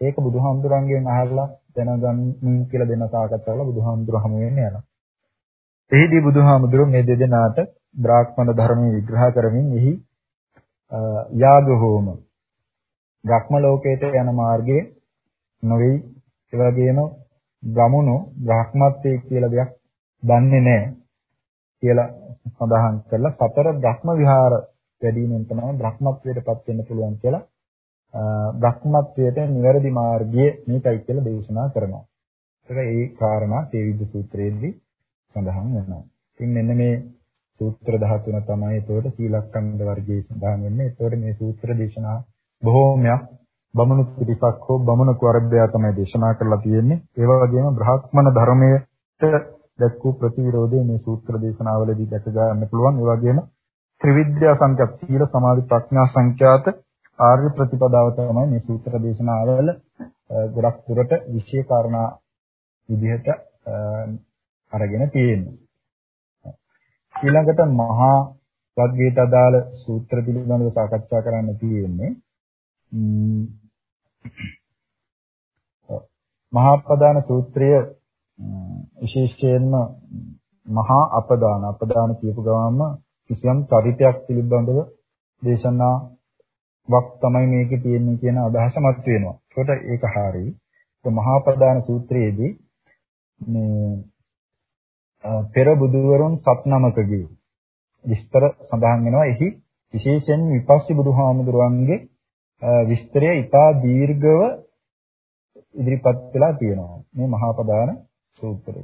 ඒක බුදුහාමුදුරන්ගෙන් අහලා දැනගන්න කියලා දෙන සාකච්ඡාවල බුදුහාමුදුර හමු වෙන්නේ යනවා. එහිදී බුදුහාමුදුරුවෝ මේ දෙදෙනාට බ්‍රාහ්මණ ධර්මයේ විග්‍රහ කරමින් එහි යාග හෝම බ්‍රහ්ම ලෝකයට යන මාර්ගයේ නොවේ ඒ වගේම ගමුණු බ්‍රහ්මත්වයේ කියලා දෙයක් දන්නේ නැහැ කියලා සඳහන් කරලා සතර බ්‍රහ්ම විහාර වැඩිමෙන් තමයි බ්‍රහ්මත්වයටපත් වෙන්න පුළුවන් කියලා බ්‍රහ්මත්වයට නිවැරදි මාර්ගය මේකයි කියලා දේශනා කරනවා. ඒක ඒ කාරණා තේවිද්ද සූත්‍රයේදී සඳහන් වෙනවා. ඉතින් මෙන්න මේ සූත්‍ර 13 තමයි ඒතකොට සීලක්ඛන්ද වර්ගයේ සඳහන් වෙන්නේ. ඒතකොට මේ සූත්‍ර දේශනා බොහෝමයක් බමුණු පිටසක් හෝ බමුණු වර්ගය තමයි දේශනා කරලා තියෙන්නේ. ඒ වගේම බ්‍රහ්මන ධර්මයට දැක් වූ ප්‍රතිවිරෝධය මේ සූත්‍ර දේශනාවලදී දැක ගන්න පුළුවන්. ඒ වගේම ත්‍රිවිද්‍යා සංඛ්‍යාත සීල සමාධි ප්‍රඥා සංඛ්‍යාත ආර්ය ප්‍රතිපදාව තමයි මේ සූත්‍ර දේශනාවල ගොඩක් දුරට විශේෂ කාරණා විදිහට අරගෙන තියෙන්නේ. ඊළඟට මහා වග්ගයට අදාළ සූත්‍ර පිළිබඳව සාකච්ඡා කරන්න තියෙන්නේ. මහා අපදාන සූත්‍රය විශේෂයෙන්ම මහා අපදාන අපදාන කියපු ගමන්ම කිසියම් චරිතයක් පිළිබඳව දේශනා වක් තමයි මේකේ තියෙන්නේ කියන අදහස මත වෙනවා. ඒකට ඒක හරියි. ඒ මහා ප්‍රදාන සූත්‍රයේදී මේ පෙර බුදුවරුන් සත් නමකගේ විස්තර සඳහන් වෙනවා. එහි විශේෂයෙන් විපස්සී බුදුහාමුදුරුවන්ගේ විස්තරය ඉතා දීර්ඝව ඉදිරිපත් වෙලා තියෙනවා. මේ මහා ප්‍රදාන සූත්‍රය.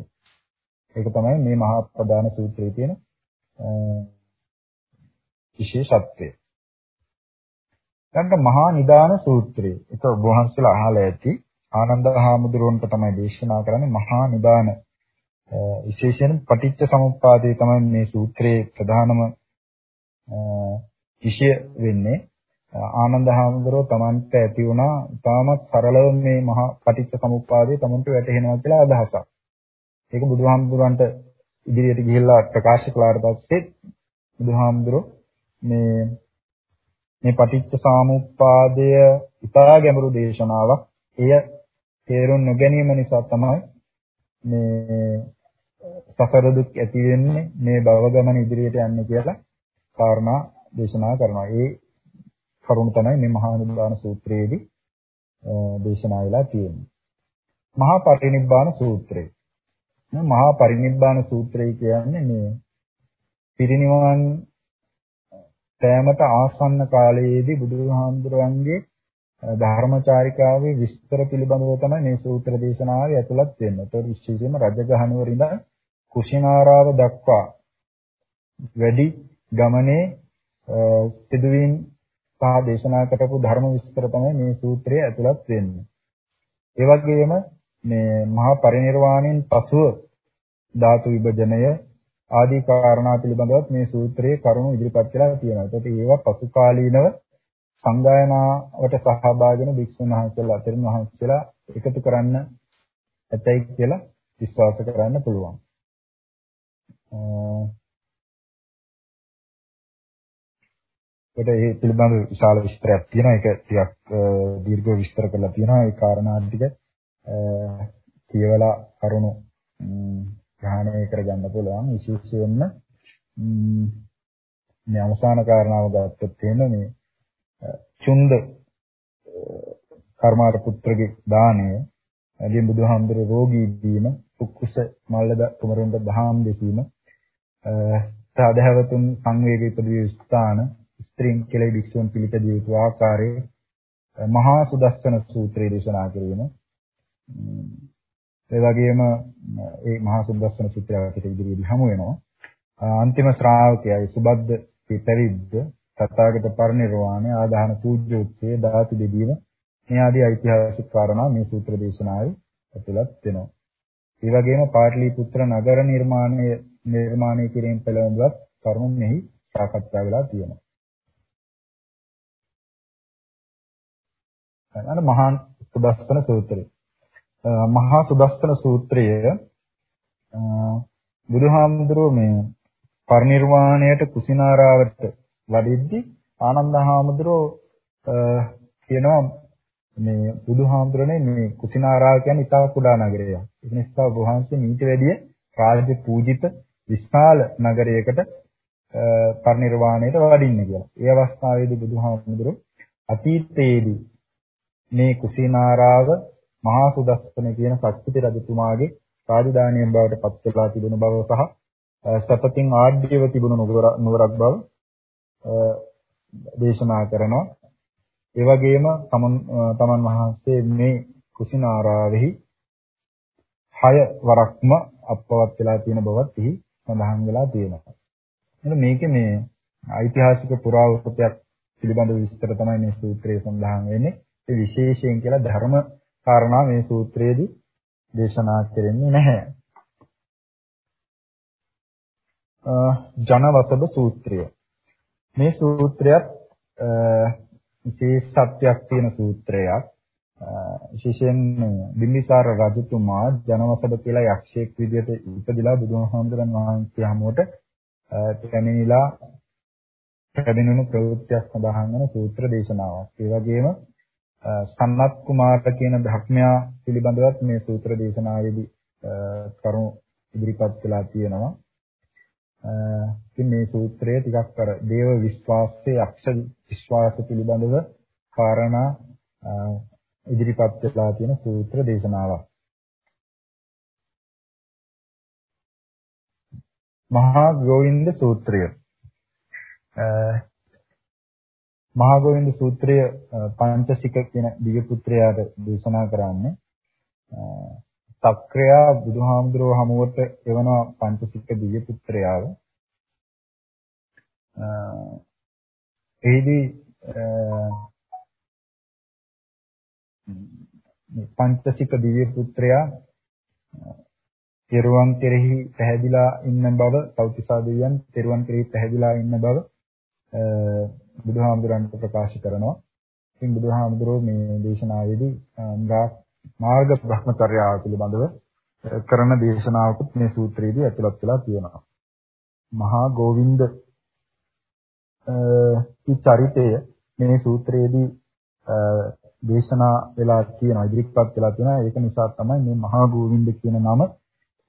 ඒක තමයි මේ මහා ප්‍රදාන සූත්‍රයේ තියෙන විශේෂත්වය. ඊළඟ මහා නිදාන සූත්‍රය. ඒක ඔබ වහන්සේලා අහලා ඇති. ආනන්ද හාමුදුරුවන්ට තමයි දේශනා කරන්නේ මහා නිදාන විශේෂයෙන් පටිච්ච සමුප්පාදේ තමයි මේ සූත්‍රයේ ප්‍රධානම විෂය වෙන්නේ. ආනන්ද හාමුදුරුවෝ Tamanට ඇති වුණා ඉතාමත් සරලව මේ මහා පටිච්ච සමුප්පාදේ Tamanට වැටහෙනවා කියලා අදහසක්. ඒක බුදුහාමුදුරන්ට ඉදිරියට ගිහිල්ලා ප්‍රකාශ කළාට පස්සේ බුදුහාමුදුරුවෝ මේ මේ පටිච්ච සමුප්පාදය ඉතා ගැඹුරු දේශනාවක්. එය තේරුම් නොගැනීම නිසා තමයි මේ සසර දුක් ඇති වෙන්නේ මේ භව ගමන ඉදිරියට යන්නේ කියලා කාරණා දේශනා කරනවා. ඒ කරුණ තමයි මේ මහා නිබ්බාන සූත්‍රයේදී දේශනා වෙලා තියෙන්නේ. මහා පරිනිබ්බාන සූත්‍රය. මේ මහා පරිනිබ්බාන සූත්‍රය කියන්නේ මේ පිරිනිවන් පෑමට ආසන්න කාලයේදී බුදුහාමුදුරන්ගේ ධර්මචාරිකාවේ විස්තර පිළිබඳව තමයි මේ සූත්‍ර දේශනාවේ ඇතුළත් වෙන්නේ. ඒතකොට විශේෂයෙන්ම රජගහ නුවර ඉඳන් කුෂිනාරාව දක්වා වැඩි ගමනේ සිදුවීම් පහ දේශනා කරපු ධර්ම විස්තර තමයි මේ සූත්‍රයේ ඇතුළත් වෙන්නේ. ඒ වගේම මේ මහා පරිනිර්වාණයෙන් පසුව ධාතු විභජනය ආදී කාරණා පිළිබඳවත් මේ සූත්‍රයේ කරුණු ඉදිරිපත් කරලා තියෙනවා. ඒකට ඒවා පසු කාලීනව සංගායනාවට සහභාගී වෙන භික්ෂුන් වහන්සේලා අතරින් වහන්සේලා එකතු කරන්න ඇතයි කියලා විශ්වාස කරන්න පුළුවන්. ඒකට ඒ පිළිබඳව විශාල විස්තරයක් තියෙනවා. ඒක ටිකක් දීර්ඝව විස්තර කරලා තියෙනවා. ඒ කාරණා ටික කියවලා කරුණු ග්‍රහණය කරගන්න පුළුවන්. විශේෂයෙන්ම මේ අවසාන කාරණාව ගත්තොත් එහෙම මේ චුන්ද කර්මාර පුත්‍රගේ දාණය එදින් බුදුහාමුදුරුවෝ රෝගී වීම කුකුස මල්ලද කුමරුන්ට දහම් දෙසීම සාධාවතුන් සංවේගී ඉපදී ස්ථාන ස්ත්‍රීන් කෙලෙ වික්ෂුන් පිළිපදිය යුතු ආකාරයේ මහා සුදස්සන සූත්‍රය දේශනා කිරීම ඒ වගේම ඒ මහා සුදස්සන සූත්‍රය අපිට ඉදිරියේදී හමු වෙනවා අන්තිම ශ්‍රාවකයයි සුබද්ද පිටරිද්ද තථාගත පරිනිර්වාණය ආදාන පූජ්‍යෝත්සවය දාති දෙදීම මේ ආදී ඓතිහාසික කාරණා මේ සූත්‍ර දේශනාවේ ඇතුළත් වෙනවා. ඒ වගේම පාටලිපුත්‍ර නගර නිර්මාණය නිර්මාණය කිරීම පිළිබඳවත් කරුණු මෙහි සාකච්ඡා වෙලා තියෙනවා. අන්න මහා සුදස්සන සූත්‍රය. මහා සුදස්සන සූත්‍රය බුදුහාමුදුරුවෝ මේ පරිනිර්වාණයට කුසිනාරාවට වඩිද්දි ආනන්ද හාමුදුරුවෝ කියනවා මේ බුදුහාමුදුරනේ මේ කුසිනාරාව කියන්නේ ඉතාම කුඩා නගරයක්. ඒ නිසා වහන්සේ මීට වැඩිය රාජ්‍ය පූජිත විශාල නගරයකට පරිනිර්වාණයට වඩින්න කියලා. ඒ අවස්ථාවේදී බුදුහාමුදුරුවෝ අතීතයේදී මේ කුසිනාරාව මහා සුදස්සන කියන සක්විති රජතුමාගේ රාජධානියෙන් බවට පත් වෙලා තිබෙන බව සහ සපතින් ආඩ්‍යව තිබුණු නුවරක් බව දේශනා කරනවා. ඒ වගේම තමන් තමන් වහන්සේ මේ කුසිනාරාවෙහි හය වරක්ම අපවත් වෙලා තියෙන බවත් එහි සඳහන් වෙලා තියෙනවා. එහෙනම් මේකේ මේ ඓතිහාසික පුරාවෘත්තයක් පිළිබඳ විස්තර තමයි මේ සූත්‍රයේ සඳහන් වෙන්නේ. ඒ විශේෂයෙන් කියලා ධර්ම කාරණා මේ සූත්‍රයේදී දේශනා කෙරෙන්නේ නැහැ. ජනවසබ සූත්‍රය. මේ සූත්‍රයත් විශේෂත්වයක් තියෙන සූත්‍රයක්. විශේෂයෙන් බිම්බිසාර රජතුමා ජනවසබ කියලා යක්ෂයෙක් විදිහට ඉපදිලා බුදුහාමුදුරන් වහන්සේ හමුවට පැමිණිලා පැමිණුණු ප්‍රවෘත්තියක් සඳහන් වෙන සූත්‍ර දේශනාවක්. ඒ වගේම සම්මත් කුමාර කියන ධර්මයා පිළිබඳවත් මේ සූත්‍ර දේශනාවේදී කරුණු ඉදිරිපත් වෙලා තියෙනවා. ඉතින් මේ සූත්‍රය ටිකක් අර දේව විශ්වාසයේ අක්ෂ විශ්වාස පිළිබඳව කාරණා ඉදිරිපත් වෙලා තියෙන සූත්‍ර දේශනාවක්. මහා ගෝවින්ද සූත්‍රය. මහා ගෝවින්ද සූත්‍රය පංචසික කියන දිව්‍ය පුත්‍රයාට දේශනා කරන්නේ. සක්‍රයා බුදුහාමුදුරුවෝ හමුවට එවන පංචසික දිව්‍ය පුත්‍රයාව. එහිදී පංචසික දිව්‍ය පුත්‍රයා තෙරුවන් කෙරෙහි පැහැදිලා ඉන්න බව තෞතිසා දෙවියන් තෙරුවන් කෙරෙහි පැහැදිලා ඉන්න බව බුදුහාමුදුරන්ට ප්‍රකාශ කරනවා. ඉතින් බුදුහාමුදුරෝ මේ දේශනාවේදී මාර්ග භ්‍රමචර්යාව පිළිබඳව කරන දේශනාවකුත් මේ සූත්‍රයේදී ඇතුළත් වෙලා තියෙනවා. මහා ගෝවින්ද චරිතය මේ සූත්‍රයේදී දේශනා වෙලා තියෙනවා ඉදිරිපත් වෙලා තියෙනවා ඒක නිසා තමයි මේ මහා ගෝවින්ද කියන නම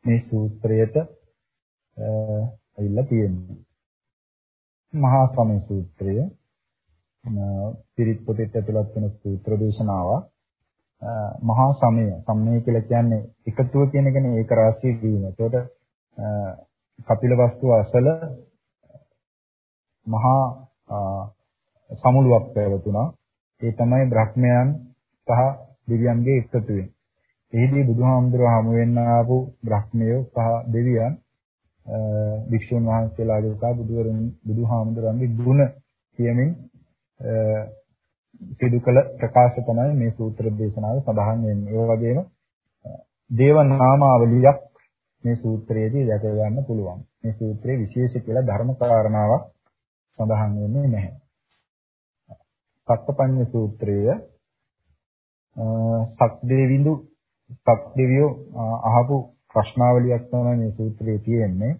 මේ සූත්‍රයට ඇවිල්ලා තියෙන්නේ. මහා සමය සූත්‍රය පිරිත් පොතේ ඇතුළත් වෙන සූත්‍ර දේශනාවක්. මහා සමය සම්මය කියලා කියන්නේ එකතුව කියන එකනේ ඒක රාශිය වීම. ඒකට කපිල වස්තුව අසල මහා සමුළුවක් පැවතුණා. ඒ තමයි බ්‍රහ්මයන් සහ දිව්‍යයන්ගේ එකතු වෙන. එහිදී බුදුහාමුදුරුව හමු වෙන්න ආපු බ්‍රහ්මයෝ සහ දෙවියන් වික්ෂුන් වහන්සේලාගේ සහ බුදුවරුන් බුදුහාමුදුරන්ගේ ගුණ කියමින් සිදු කළ ප්‍රකාශ තමයි මේ සූත්‍ර දේශනාවේ සඳහන් වෙන්නේ. ඒ වගේම දේව නාමාවලියක් මේ සූත්‍රයේදී දැක ගන්න පුළුවන්. මේ සූත්‍රයේ විශේෂ කියලා ධර්ම කාරණාවක් සඳහන් වෙන්නේ නැහැ. සක්කපඤ්ඤ සූත්‍රය සක්දේවිඳු සක්දෙවියෝ අහපු ප්‍රශ්නාවලියක් තමයි මේ සූත්‍රයේ තියෙන්නේ.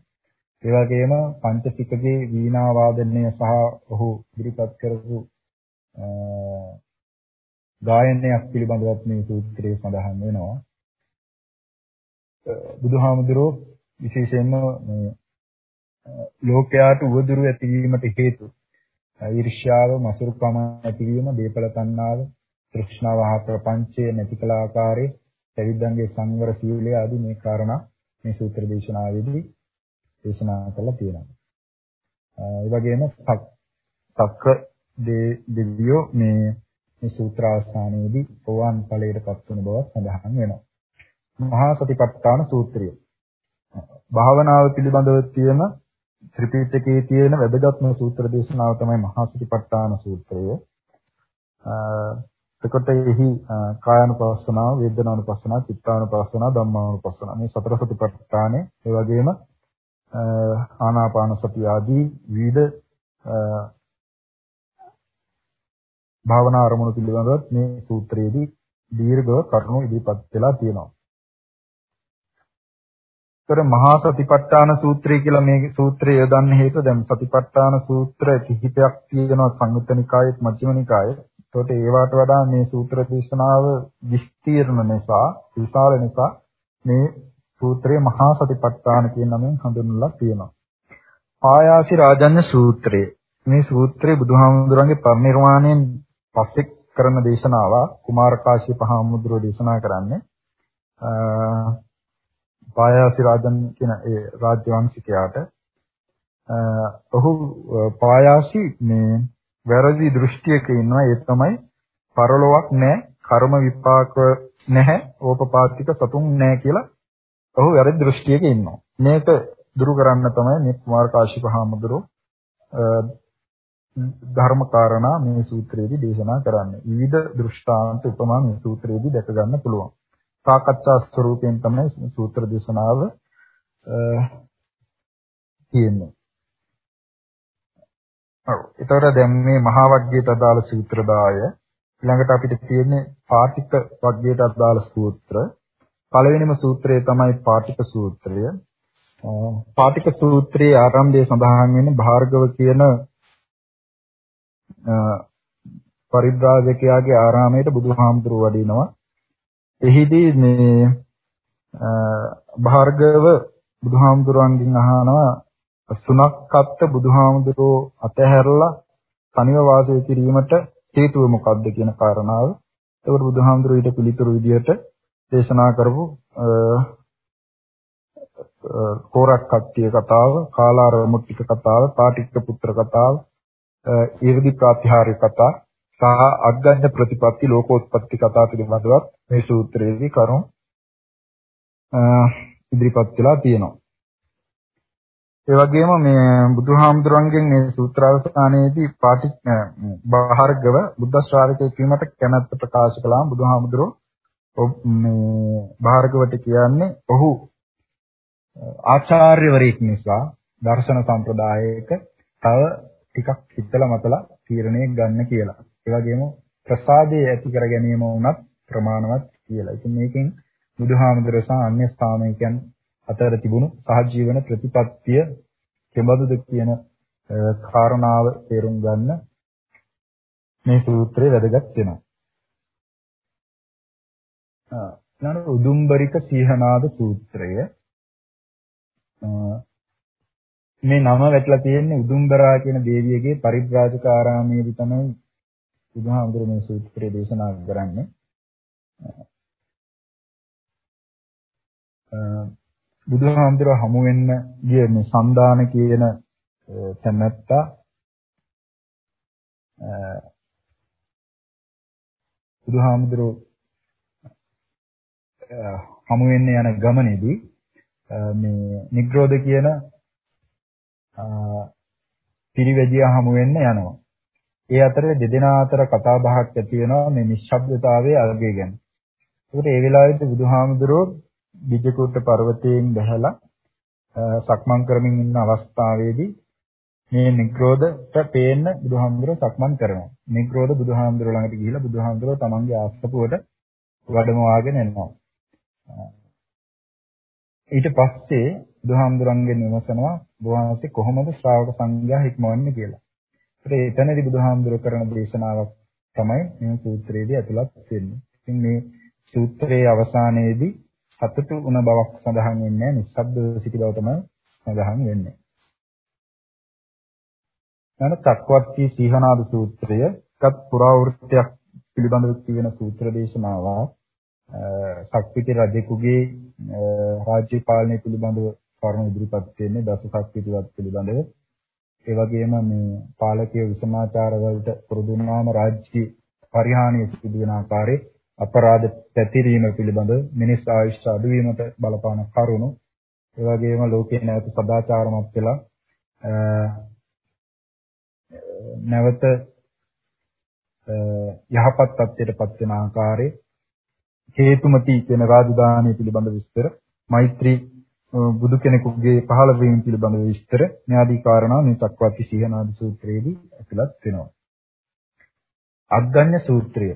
ඒ වගේම පංචසිකගේ වීණා වාදනය සහ ඔහු ඉදිරිපත් කරපු ගායනයක් පිළිබඳවත් මේ සූත්‍රයේ සඳහන් වෙනවා. බුදුහාමුදුරෝ විශේෂයෙන්ම මේ ලෝකයාට උවදුරු ඇතිවීමට හේතු ඊර්ෂ්‍යාව, මසුරුකම ඇතිවීම, දීපල තණ්හාව, තෘෂ්ණාව හා ප්‍රපංචය නැති කළ ආකාරයේ පැවිද්දන්ගේ සංවර සීලය ආදී මේ කාරණා මේ සූත්‍ර දේශනාවේදී දේශනා කරලා තියෙනවා. ඒ වගේම සක්‍ර දෙවියෝ මේ මේ සූත්‍ර අවසානයේදී සෝවාන් ඵලයටපත් වන බව සඳහන් වෙනවා. මහා සතිපට්ඨාන සූත්‍රය. භාවනාව පිළිබඳව තියෙන ත්‍රිපිටකයේ තියෙන වැදගත්ම සූත්‍ර දේශනාව තමයි මහා සතිපට්ඨාන සූත්‍රය. එතකොට එහි කායानुපස්සනාව, වේදනානුපස්සනාව, චිත්තානුපස්සනාව, ධම්මානුපස්සනාව. මේ සතර සතිපට්ඨානෙ ඒ වගේම ආනාපාන සතිය ආදී විවිධ භාවනා අරමුණු පිළිබඳව මේ සූත්‍රයේදී දීර්ඝව කරුණු ඉදිරිපත් වෙලා තියෙනවා. ඒතර මහා සතිපට්ඨාන සූත්‍රය කියලා මේ සූත්‍රය යොදන්න හේතුව දැන් සතිපට්ඨාන සූත්‍ර කිහිපයක් තියෙනවා. සංයුත්ත නිකායෙත් මජ්ක්‍ධිම නිකායෙත්. ඒකට ඒවට වඩා මේ සූත්‍ර දේශනාව විස්තීර්ණ නිසා විශාල නිසා මේ සූත්‍රය මහා සතිපට්ඨාන කියන නමෙන් හඳුන්වලා තියෙනවා. ආයාසි රාජඤ්‍ය සූත්‍රය. මේ සූත්‍රය බුදුහාමුදුරන්ගේ පරිනිර්වාණයෙන් පස්සේ කරන දේශනාවක් කුමාර කාශ්‍යප හාමුදුරුවෝ දේශනා කරන්නේ. පායාසි රාජන් කියන ඒ රාජ්‍ය වංශිකයාට ඔහු පායාසි මේ වැරදි දෘෂ්ටියක ඉන්නවා ඒ තමයි පරලොවක් නැහැ කර්ම විපාක නැහැ ඕපපාතික සතුන් නැහැ කියලා ඔහු වැරදි දෘෂ්ටියක ඉන්නවා මේක දුරු කරන්න තමයි මේ කුමාර කාශ්‍යප හාමුදුරුවෝ ධර්මකාරණා මේ සූත්‍රයේදී දේශනා කරන්නේ. විවිධ දෘෂ්ටාන්ත උපමා මේ සූත්‍රයේදී දැක ගන්න පුළුවන්. සාකච්ඡා ස්වරූපයෙන් තමයි සූත්‍ර දේශනාව තියෙන්නේ. ඔව්. ඒතර දැන් මේ මහා වග්ගයට අදාළ සූත්‍ර 10 ඊළඟට අපිට තියෙන්නේ පාටික වග්ගයට අදාළ සූත්‍ර. පළවෙනිම සූත්‍රය තමයි පාටික සූත්‍රය. පාටික සූත්‍රයේ ආරම්භයේ සඳහන් වෙන භාර්ගව කියන පරිබ්‍රාජකයාගේ ආරාමයට බුදුහාමුදුරුව වඩිනවා. එහිදී මේ භාර්ගව බුදුහාමුදුරන්ගෙන් අහනවා සුනක්කත්ත බුදුහාමුදුරෝ අතහැරලා තනිව වාසය කිරීමට හේතුව මොකක්ද කියන කාරණාව. ඒකට බුදුහාමුදුරුවෝ ඊට පිළිතුරු විදියට දේශනා කරපු කෝරක් කට්ටිය කතාව, කාලාර මුට්ටික කතාව, පාටික්ක පුත්‍ර කතාව, ඊර්දි ප්‍රාතිහාර්ය කතා සහ අග්ගඤ්ඤ ප්‍රතිපatti ලෝකෝත්පත්ති කතා පිළිබඳව මේ සූත්‍රයේදී කරුණු ඉදිරිපත් වෙලා තියෙනවා. ඒ වගේම මේ බුදුහාමුදුරන්ගෙන් මේ සූත්‍රාවසානයේදී පාටි බාහර්ගව බුද්ධ ශ්‍රාවකයෙක් වීමට කැමැත්ත ප්‍රකාශ කළාම බුදුහාමුදුරෝ මේ බාහර්ගවට කියන්නේ ඔහු ආචාර්යවරයෙක් නිසා දර්ශන සම්ප්‍රදායයක තව ටිකක් හිතලා මතලා තීරණයක් ගන්න කියලා. ඒ වගේම ප්‍රසාදයේ ඇති කර ගැනීම වුණත් ප්‍රමාණවත් කියලා. ඉතින් මේකෙන් බුදුහාමුදුර සහ අන්‍ය ස්ථාමිකයන් අතර තිබුණු සහජීවන ප්‍රතිපත්තිය කෙබඳුද කියන කාරණාව තේරුම් ගන්න මේ සූත්‍රය වැදගත් වෙනවා. ඊළඟ උදුම්බරික සීහනාද සූත්‍රය මේ නම වැටලා තියෙන්නේ උදුම්බරා කියන දේවියගේ පරිබ්‍රාජක ආරාමයේදී තමයි බුදුහාමුදුරු මේ සූත්‍රය දේශනා කරන්නේ. බුදුහාමුදුරුව හමු වෙන්න ගිය මේ සන්දාන කියන තැනැත්තා බුදුහාමුදුරුව හමු වෙන්න යන ගමනේදී මේ නිග්‍රෝධ කියන පිරිවැජියා හමු වෙන්න යනවා. ඒ අතරේ දෙදෙනා අතර කතා බහක් ඇති වෙනවා මේ නිශ්ශබ්දතාවයේ අගය ගැන. ඒකට ඒ වෙලාවේදී බුදුහාමුදුරුවෝ බිජකුට්ට පර්වතයෙන් බැහැලා සක්මන් කරමින් ඉන්න අවස්ථාවේදී මේ නිග්‍රෝධට පේන්න බුදුහාමුදුරුවෝ සක්මන් කරනවා. නිග්‍රෝධ බුදුහාමුදුරුවෝ ළඟට ගිහිලා බුදුහාමුදුරුවෝ තමන්ගේ ආස්තපුවට වැඩමවාගෙන එනවා. ඊට පස්සේ බුදුහාමුදුරන්ගෙන් විමසනවා බුදුහාමුදුරේ කොහොමද ශ්‍රාවක සංඝයා හික්මවන්නේ කියලා. ඒත් එතනදී බුදුහාමුදුර කරන දේශනාවක් තමයි මේ සූත්‍රයේදී ඇතුළත් වෙන්නේ. ඉතින් මේ සූත්‍රයේ අවසානයේදී සතුටු වුණ බවක් සඳහන් වෙන්නේ නිස්සබ්ද සිටි බව තමයි සඳහන් වෙන්නේ. යන චක්කවර්ති සීහනාද සූත්‍රය එකත් පුරාවෘත්තයක් පිළිබඳව කියන සූත්‍ර දේශනාවක් සක්විති රජෙකුගේ රාජ්‍ය පාලනය පිළිබඳව කරුණු ඉදිරිපත් වෙන්නේ දස සක්විතිවත් පිළිබඳව. ඒ වගේම මේ පාලකීය විසමාචාර වලට පුරුදු වුණාම රාජ්‍ය පරිහානිය සිදු වෙන ආකාරයේ අපරාධ පැතිරීම පිළිබඳව මිනිස් ආයුෂ අඩුවීමට බලපාන කරුණු ඒ වගේම ලෝකේ නැවත සදාචාරමත් වෙලා නැවත යහපත් තත්ත්වයටපත් වෙන ආකාරයේ හේතුමති කියන රාජධානිය පිළිබඳ විස්තර, මෛත්‍රී බුදු කෙනෙකුගේ පහළ වීම පිළිබඳ විස්තර, න්‍යාදී කාරණා මේ චක්කවර්ති සීහනාදී සූත්‍රයේදී ඇතුළත් වෙනවා. අග්ගඤ්ඤ සූත්‍රය.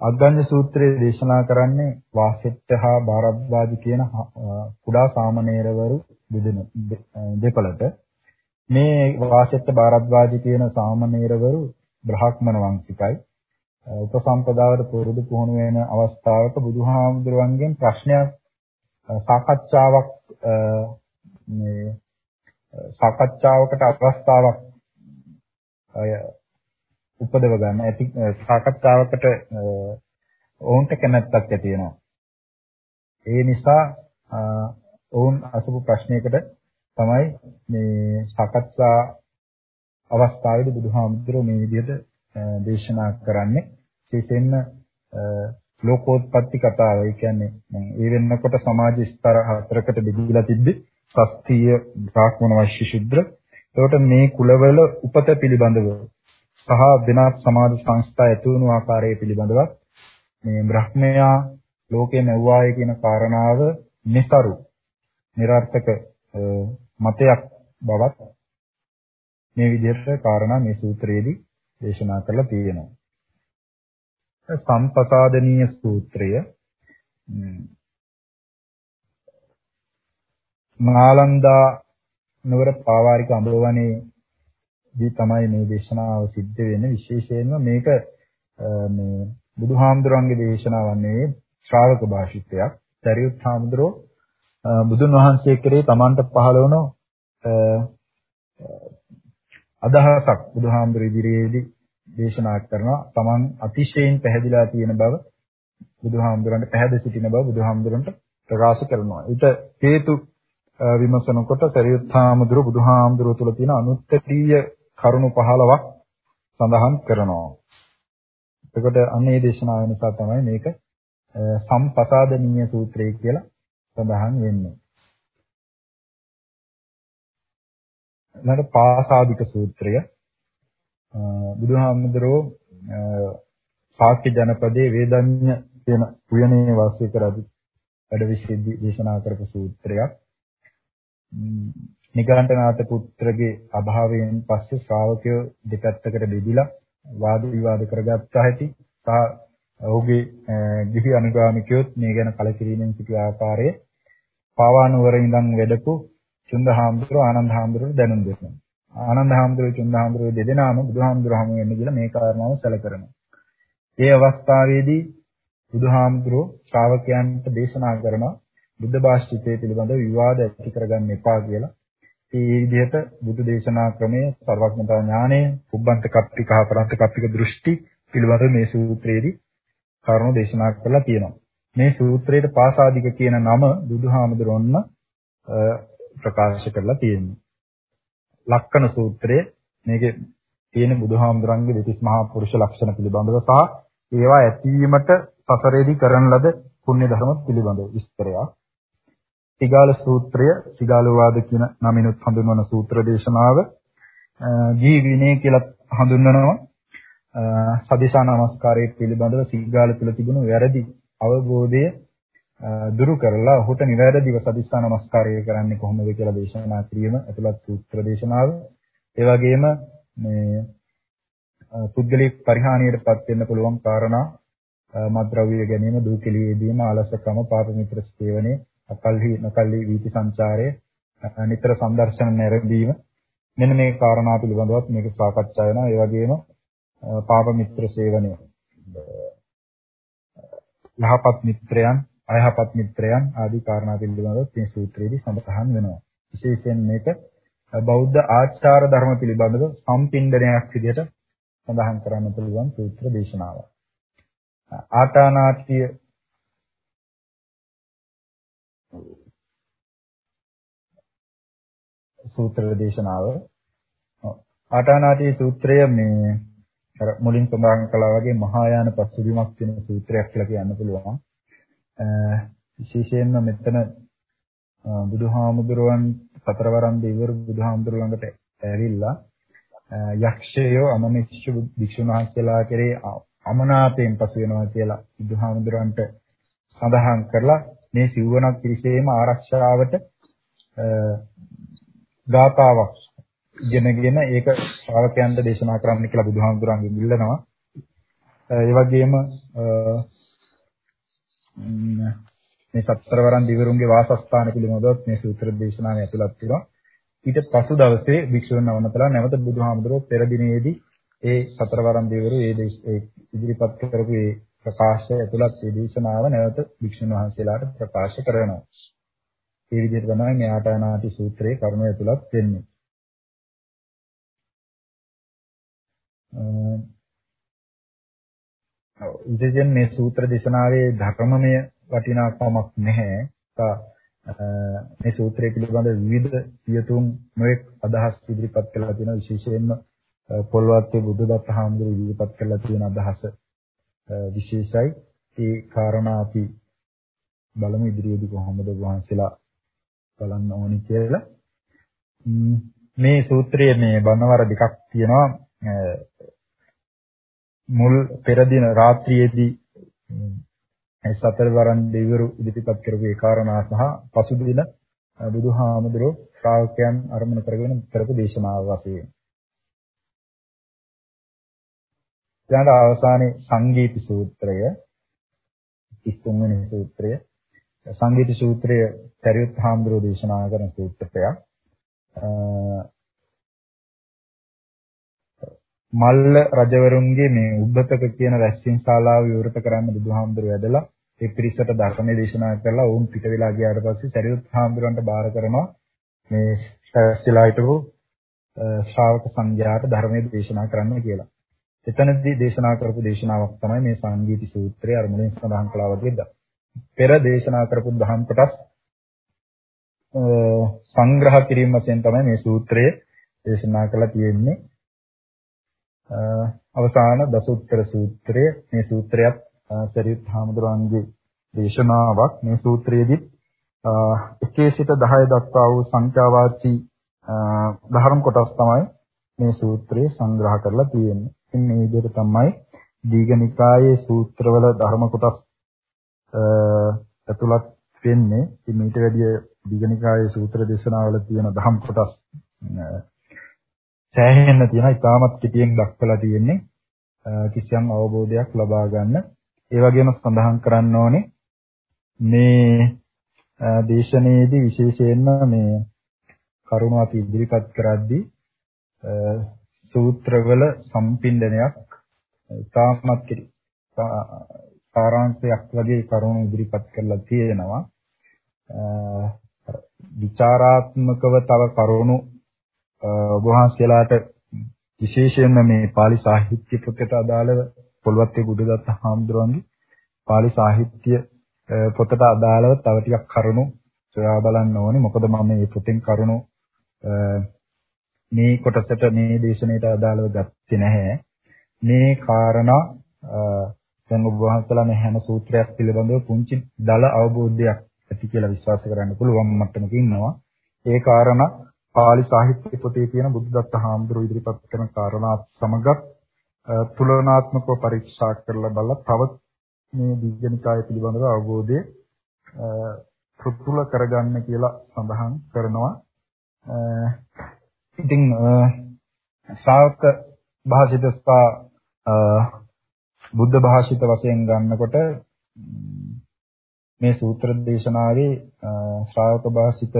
අග්ගඤ්ඤ සූත්‍රයේ දේශනා කරන්නේ වාසෙට්ට හා බාරද්වාජි කියන කුඩා සාමණේරවරු දෙපළට. මේ වාසෙට්ට බාරද්වාජි කියන සාමණේරවරු බ්‍රහ්මණ වංශිකයි. උපසම්පදාවට පුරුදු පුහුණු වෙන අවස්ථාවක බුදුහාමුදුරුවන්ගෙන් ප්‍රශ්නයක් සාකච්ඡාවක් මේ සාකච්ඡාවකට අවස්ථාවක් උපදව ගන්න ඇති සාකච්ඡාවකට ඔවුන්ට කැමැත්තක් ඇති වෙනවා. ඒ නිසා ඔවුන් අසපු ප්‍රශ්නයකට තමයි මේ සාකච්ඡා අවස්ථාවේදී බුදුහාමුදුරුවෝ මේ විදිහට දේශනා කරන්නේ. විශේෂයෙන්ම ලෝකෝත්පත්ති කතාව. ඒ කියන්නේ ඒ වෙනකොට සමාජ ස්තර හතරකට බෙදලා තිබ්බේ ශාස්ත්‍රීය බ්‍රාහ්මණ වෛශ්‍ය ශුද්‍ර. එතකොට මේ කුලවල උපත පිළිබඳව සහ වෙනත් සමාජ සංස්ථා ඇති වුණු ආකාරය පිළිබඳව මේ බ්‍රහ්මයා ලෝකේ නැවුවාය කියන කාරණාව નિසරු નિરර්ථක මතයක් බවත් මේ විදිහට කාරණා මේ සූත්‍රයේදී දේශනා කරලා තියෙනවා. සම්පසාදනීය සූත්‍රය මාලන්දා නවර පාවාරික අඹවණේ දී තමයි මේ දේශනාව සිද්ධ වෙන්නේ විශේෂයෙන්ම මේක මේ බුදුහාමුදුරන්ගේ දේශනාවක් නෙවෙයි ශ්‍රාවක භාෂිතයක්. සරියුත් හාමුදුරෝ බුදුන් වහන්සේ කෙරේ තමන්ට පහළ වුණ අදහසක් බුදුහාමුදුර ඉදිරියේදී දේශනා කරනවා තමන් අතිශයින් පැහැදිලා තියෙන බව බුදුහාමුදුරන්ට පැහැදිලි සිටින බව බුදුහාමුදුරන්ට ප්‍රකාශ කරනවා. ඊට හේතු විමසනකොට සරියුත් හාමුදුර බුදුහාමුදුර තුළ තියෙන අනුත්තරීය කරුණු 15ක් සඳහන් කරනවා. එතකොට අන්නේ දේශනාව නිසා තමයි මේක සම්පසාදනීය සූත්‍රය කියලා සඳහන් වෙන්නේ. ඊළඟ පාසාදික සූත්‍රය බුදුහාමුදුරෝ ශාක්‍ය ජනපදයේ වේදඤ්ඤ කියන උයනේ වාසය කරදී වැඩ විශ්ෙද්දී දේශනා කරපු සූත්‍රයක්. නිකාන්තනාත පුත්‍රගේ අභාවයෙන් පස්සේ ශ්‍රාවකයෝ දෙපැත්තකට බෙදිලා වාද විවාද කරගත්ත හැටි සහ ඔහුගේ ගිහි අනුගාමිකයොත් මේ ගැන කලකිරීමෙන් සිටි ආකාරය පාවානුවර ඉඳන් වැඩපු චුන්දහාමුදුරුවෝ ආනන්දහාමුදුරුවෝ දැනුම් දෙනවා. ආනන්දහාමුදුරුවෝ චුන්දහාමුදුරුවෝ දෙදෙනාම බුදුහාමුදුරුවෝ හමු වෙන්න කියලා මේ කාරණාව සැලකරනවා. ඒ අවස්ථාවේදී බුදුහාමුදුරුවෝ ශ්‍රාවකයන්ට දේශනා කරනවා බුද්ධ භාෂිතය පිළිබඳව විවාද ඇති කරගන්න එපා කියලා. ඒ විදිහට බුදු දේශනා ක්‍රමය, සර්වඥතා ඥානය, පුබ්බන්ත කප්පික හතරන්ත කප්පික දෘෂ්ටි පිළිබඳව මේ සූත්‍රයේදී කරුණු දේශනා කරලා තියෙනවා. මේ සූත්‍රයේ පාසාදික කියන නම බුදුහාමුදුරොන්න ප්‍රකාශ කරලා තියෙනවා. ලක්කන සූත්‍රයේ මේකේ තියෙන බුදුහාමුදුරන්ගේ දෙතිස් මහා පුරුෂ ලක්ෂණ පිළිබඳව සහ ඒවා ඇතිවීමට සසරේදී කරන ලද පුණ්‍ය ධර්ම පිළිබඳව විස්තරයක්. සිගාල සූත්‍රය, සිගාල වාද කියන නමිනුත් හඳුන්වන සූත්‍ර දේශනාව ජී විනය කියලා හඳුන්වනවා. සදිසා නමස්කාරයේ පිළිබඳව සිගාල තුල තිබුණු වැරදි අවබෝධය දුරු කරලා ඔහුට නිවැරදිව සදිස්ථා නමස්කාරය කරන්නේ කොහොමද කියලා දේශනා කිරීම ඇතුළත් සූත්‍ර දේශනාව. ඒ වගේම මේ පුද්ගලික පරිහානියටපත් වෙන්න පුළුවන් කාරණා මද්ද්‍රව්‍ය ගැනීම, දූකෙලියේදීම ආලසකම, පාප මිත්‍ර සේවනයේ, අකල්හි නකල්හි වීති සංචාරයේ නිතර සම්දර්ශන නැරඹීම මෙන්න මේ කාරණා පිළිබඳවත් මේක සාකච්ඡා වෙනවා. ඒ වගේම පාප මිත්‍ර සේවනය යහපත් මිත්‍රයන් අයහපත් මිත්‍රයන් ආදී කාරණා පිළිබඳව මේ සූත්‍රයේදී සඳහන් වෙනවා. විශේෂයෙන් මේක බෞද්ධ ආචාර ධර්ම පිළිබඳව සම්පින්ඩනයක් විදිහට සඳහන් කරන්න පුළුවන් සූත්‍ර දේශනාවක්. ආටානාටිය සූත්‍ර දේශනාව. ආටානාටි සූත්‍රය මේ අර මුලින් සඳහන් කළා වගේ මහායාන පසුබිමක් වෙන සූත්‍රයක් කියලා කියන්න පුළුවන්. විශේෂයෙන්ම මෙතන බුදුහාමුදුරුවන් සතරවරන් දෙවිවරු බුදුහාමුදුරු ළඟට ඇවිල්ලා යක්ෂයෝ අමමිච්ඡ භික්ෂුන් වහන්සේලා කෙරේ අමනාපයෙන් පසු වෙනවා කියලා බුදුහාමුදුරන්ට සඳහන් කරලා මේ සිව්වනක් පිරිසේම ආරක්ෂාවට ගාතාවක් ඉගෙනගෙන ඒක ශ්‍රාවකයන්ට දේශනා කරන්න කියලා බුදුහාමුදුරන්ගෙන් ඉල්ලනවා. ඒ වගේම මේ සතරවරන් දිවරුන්ගේ වාසස්ථාන පිළිබඳව මේ සූත්‍ර දේශනාවේ ඇතුළත් වෙනවා. ඊට පසු දවසේ භික්ෂුන් වහන්සේලා නැවත බුදුහාමුදුරුවෝ පෙර දිනේදී ඒ සතරවරන් දිවරු ඒ ඉදිරිපත් කරපු ඒ ප්‍රකාශය ඇතුළත් ඒ දේශනාව නැවත භික්ෂුන් වහන්සේලාට ප්‍රකාශ කරනවා. ඒ විදිහට තමයි මේ ආටානාති සූත්‍රයේ කරුණ ඇතුළත් වෙන්නේ. ඉතින් මේ සූත්‍ර දේශනාවේ ධර්මමය වටිනාකමක් නැහැ. මේ සූත්‍රය පිළිබඳ විවිධ පියතුම් නොඑක් අදහස් ඉදිරිපත් කළා තියෙනවා විශේෂයෙන්ම පොල්වත්තේ බුදුදත්ත හාමුදුරුවෝ ඉදිරිපත් කළා තියෙන අදහස විශේෂයි. ඒ කාරණා අපි බලමු ඉදිරියේදී කොහොමද වහන්සේලා බලන්න ඕනි කියලා. මේ සූත්‍රයේ මේ බණවර දෙකක් තියෙනවා. මුල් පෙර දින රාත්‍රියේදී ඒ සතරවරන් දෙවිවරු ඉදිරිපත් කරපු ඒ කාරණා සහ පසුදින බුදුහාමුදුරුවෝ ශ්‍රාවකයන් අරමුණු කරගෙන කරපු දේශනාව වශයෙන්. ඊළඟ අවසානයේ සංගීත සූත්‍රය 33 වෙනි සූත්‍රය සංගීත සූත්‍රය සරියුත් හාමුදුරුවෝ දේශනා කරන සූත්‍රයක්. මල්ල රජවරුන්ගේ මේ උද්දතක කියන රැස්වීම ශාලාව විවෘත කරන්න බුදුහාමුදුරුවෝ ඇදලා ඒ පිරිසට ධර්මයේ දේශනා කරලා වුන් පිට වෙලා ගියාට පස්සේ සරියුත් හාමුදුරන්ට බාර කරනවා මේ ශාස්ත්‍රලා හිටපු ශ්‍රාවක සංඝයාට ධර්මයේ දේශනා කරන්න කියලා. එතනදී දේශනා කරපු දේශනාවක් තමයි මේ සංගීති සූත්‍රයේ අරමුණෙන් සඳහන් කළා වගේ පෙර දේශනා කරපු දහම් කොටස් සංග්‍රහ කිරීම වශයෙන් තමයි මේ සූත්‍රය දේශනා කළා තියෙන්නේ. අවසාන දසුත්තර සූත්‍රය මේ සූත්‍රයත් සරියුත් හාමුදුරන්ගේ දේශනාවක් මේ සූත්‍රයේදී එකේ සිට 10 දක්වා වූ සංඛ්‍යාවාචී ධර්ම කොටස් තමයි මේ සූත්‍රයේ සංග්‍රහ කරලා තියෙන්නේ. ඉතින් මේ විදිහට තමයි දීඝනිකායේ සූත්‍රවල ධර්ම කොටස් ඇතුළත් වෙන්නේ. ඉතින් මීට වැඩිය දීඝනිකායේ සූත්‍ර දේශනාවල තියෙන ධම් කොටස් සෑහෙන්න තියෙනවා. ඉතාමත් කෙටියෙන් දක්වලා තියෙන්නේ. කිසියම් අවබෝධයක් ලබා ගන්න. ඒ වගේම සඳහන් කරන්න ඕනේ මේ දේශනාවේදී විශේෂයෙන්ම මේ කරුණ අපි ඉදිරිපත් කරද්දී සූත්‍රවල සම්පින්දනයක් ඉතාමත් කෙටි සාරාංශයක් වගේ කරුණු ඉදිරිපත් කරලා තියෙනවා. විචාරාත්මකව තව කරුණු ඔබ වහන්සේලාට විශේෂයෙන්ම මේ pāli සාහිත්‍ය පොතට අදාළව පොල්වත්තේ බුදුදත්ත හාමුදුරුවන්ගේ pāli සාහිත්‍ය පොතට අදාළව තව ටිකක් කරුණු සොයා බලන්න ඕනේ. මොකද මම මේ පොතෙන් කරුණු මේ කොටසට මේ දේශනාවට අදාළව ගත්තේ නැහැ. මේ කාරණා දැන් ඔබ වහන්සේලා මේ හැම සූත්‍රයක් පිළිබඳව පුංචි දල අවබෝධයක් ඇති කියලා විශ්වාස කරන්න පුළුවන් මට්ටමක ඉන්නවා. ඒ කාරණා පාලි සාහිත්‍ය පොතේ තියෙන බුද්ධදත්ත හාමුදුරුවෝ ඉදිරිපත් කරන කාරණාත් සමගත් තුලනාත්මකව පරීක්ෂා කරලා බලලා තවත් මේ දීඝනිකාය පිළිබඳව අවබෝධය පුතුල කරගන්න කියලා සඳහන් කරනවා. ඉතින් ශ්‍රාවක භාෂිත බුද්ධ භාෂිත වශයෙන් ගන්නකොට මේ සූත්‍ර දේශනාවේ ශ්‍රාවක භාෂිත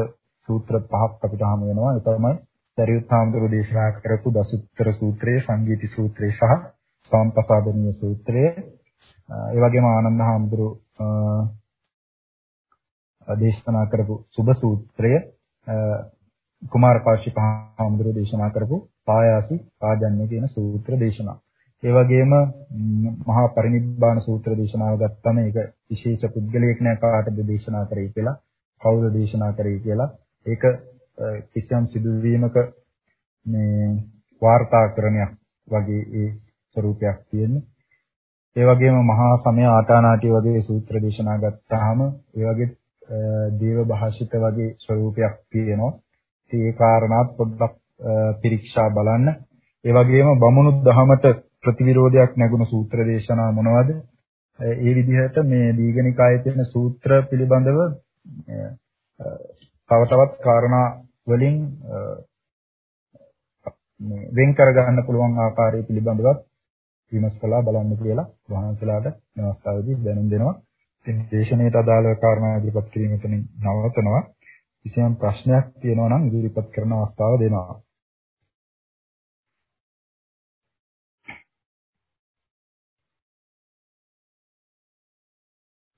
සූත්‍ර පහක් අපිට හමු වෙනවා. ඒ තමයි සරියුත් හාමුදුරුවෝ දේශනා කරපු දසුත්තර සූත්‍රය, සංගීති සූත්‍රය සහ සම්පසාදනීය සූත්‍රය. ඒ වගේම ආනන්ද හාමුදුරුවෝ දේශනා කරපු සුබ සූත්‍රය, කුමාර කාශ්‍යප හාමුදුරුවෝ දේශනා කරපු පායාසි ආජන්‍ය කියන සූත්‍ර දේශනා. ඒ වගේම මහා පරිනිබ්බාන සූත්‍ර දේශනාව ගත්තම ඒක විශේෂ පුද්ගලයෙක් නෑ කාටද දේශනා කරේ කියලා කවුද දේශනා කරේ කියලා ඒක කිසියම් සිදුවීමක මේ වාර්තාකරණයක් වගේ ඒ ස්වරූපයක් තියෙන්නේ. ඒ වගේම මහා සමය ආටානාටි වගේ සූත්‍ර දේශනා ගත්තාම ඒ වගේ දේව භාෂිත වගේ ස්වරූපයක් තියෙනවා. ඉතින් ඒ කාරණාත් පොඩ්ඩක් පිරික්සා බලන්න. ඒ වගේම බමුණු දහමට ප්‍රතිවිරෝධයක් නැගුණු සූත්‍ර දේශනා මොනවද? ඒ විදිහට මේ දීඝනිකායේ තියෙන සූත්‍ර පිළිබඳව තව තවත් කාරණා වලින් මේ වෙන් කර ගන්න පුළුවන් ආකාරය පිළිබඳවත් විමසලා බලන්න කියලා වහන්සලාට මේ අවස්ථාවේදී දැනුම් දෙනවා. ඉතින් දේශනාවට අදාළ කාරණා ඉදිරිපත් කිරීම එතනින් නවතනවා. කිසියම් ප්‍රශ්නයක් තියෙනවා නම් ඉදිරිපත් කරන අවස්ථාව දෙනවා.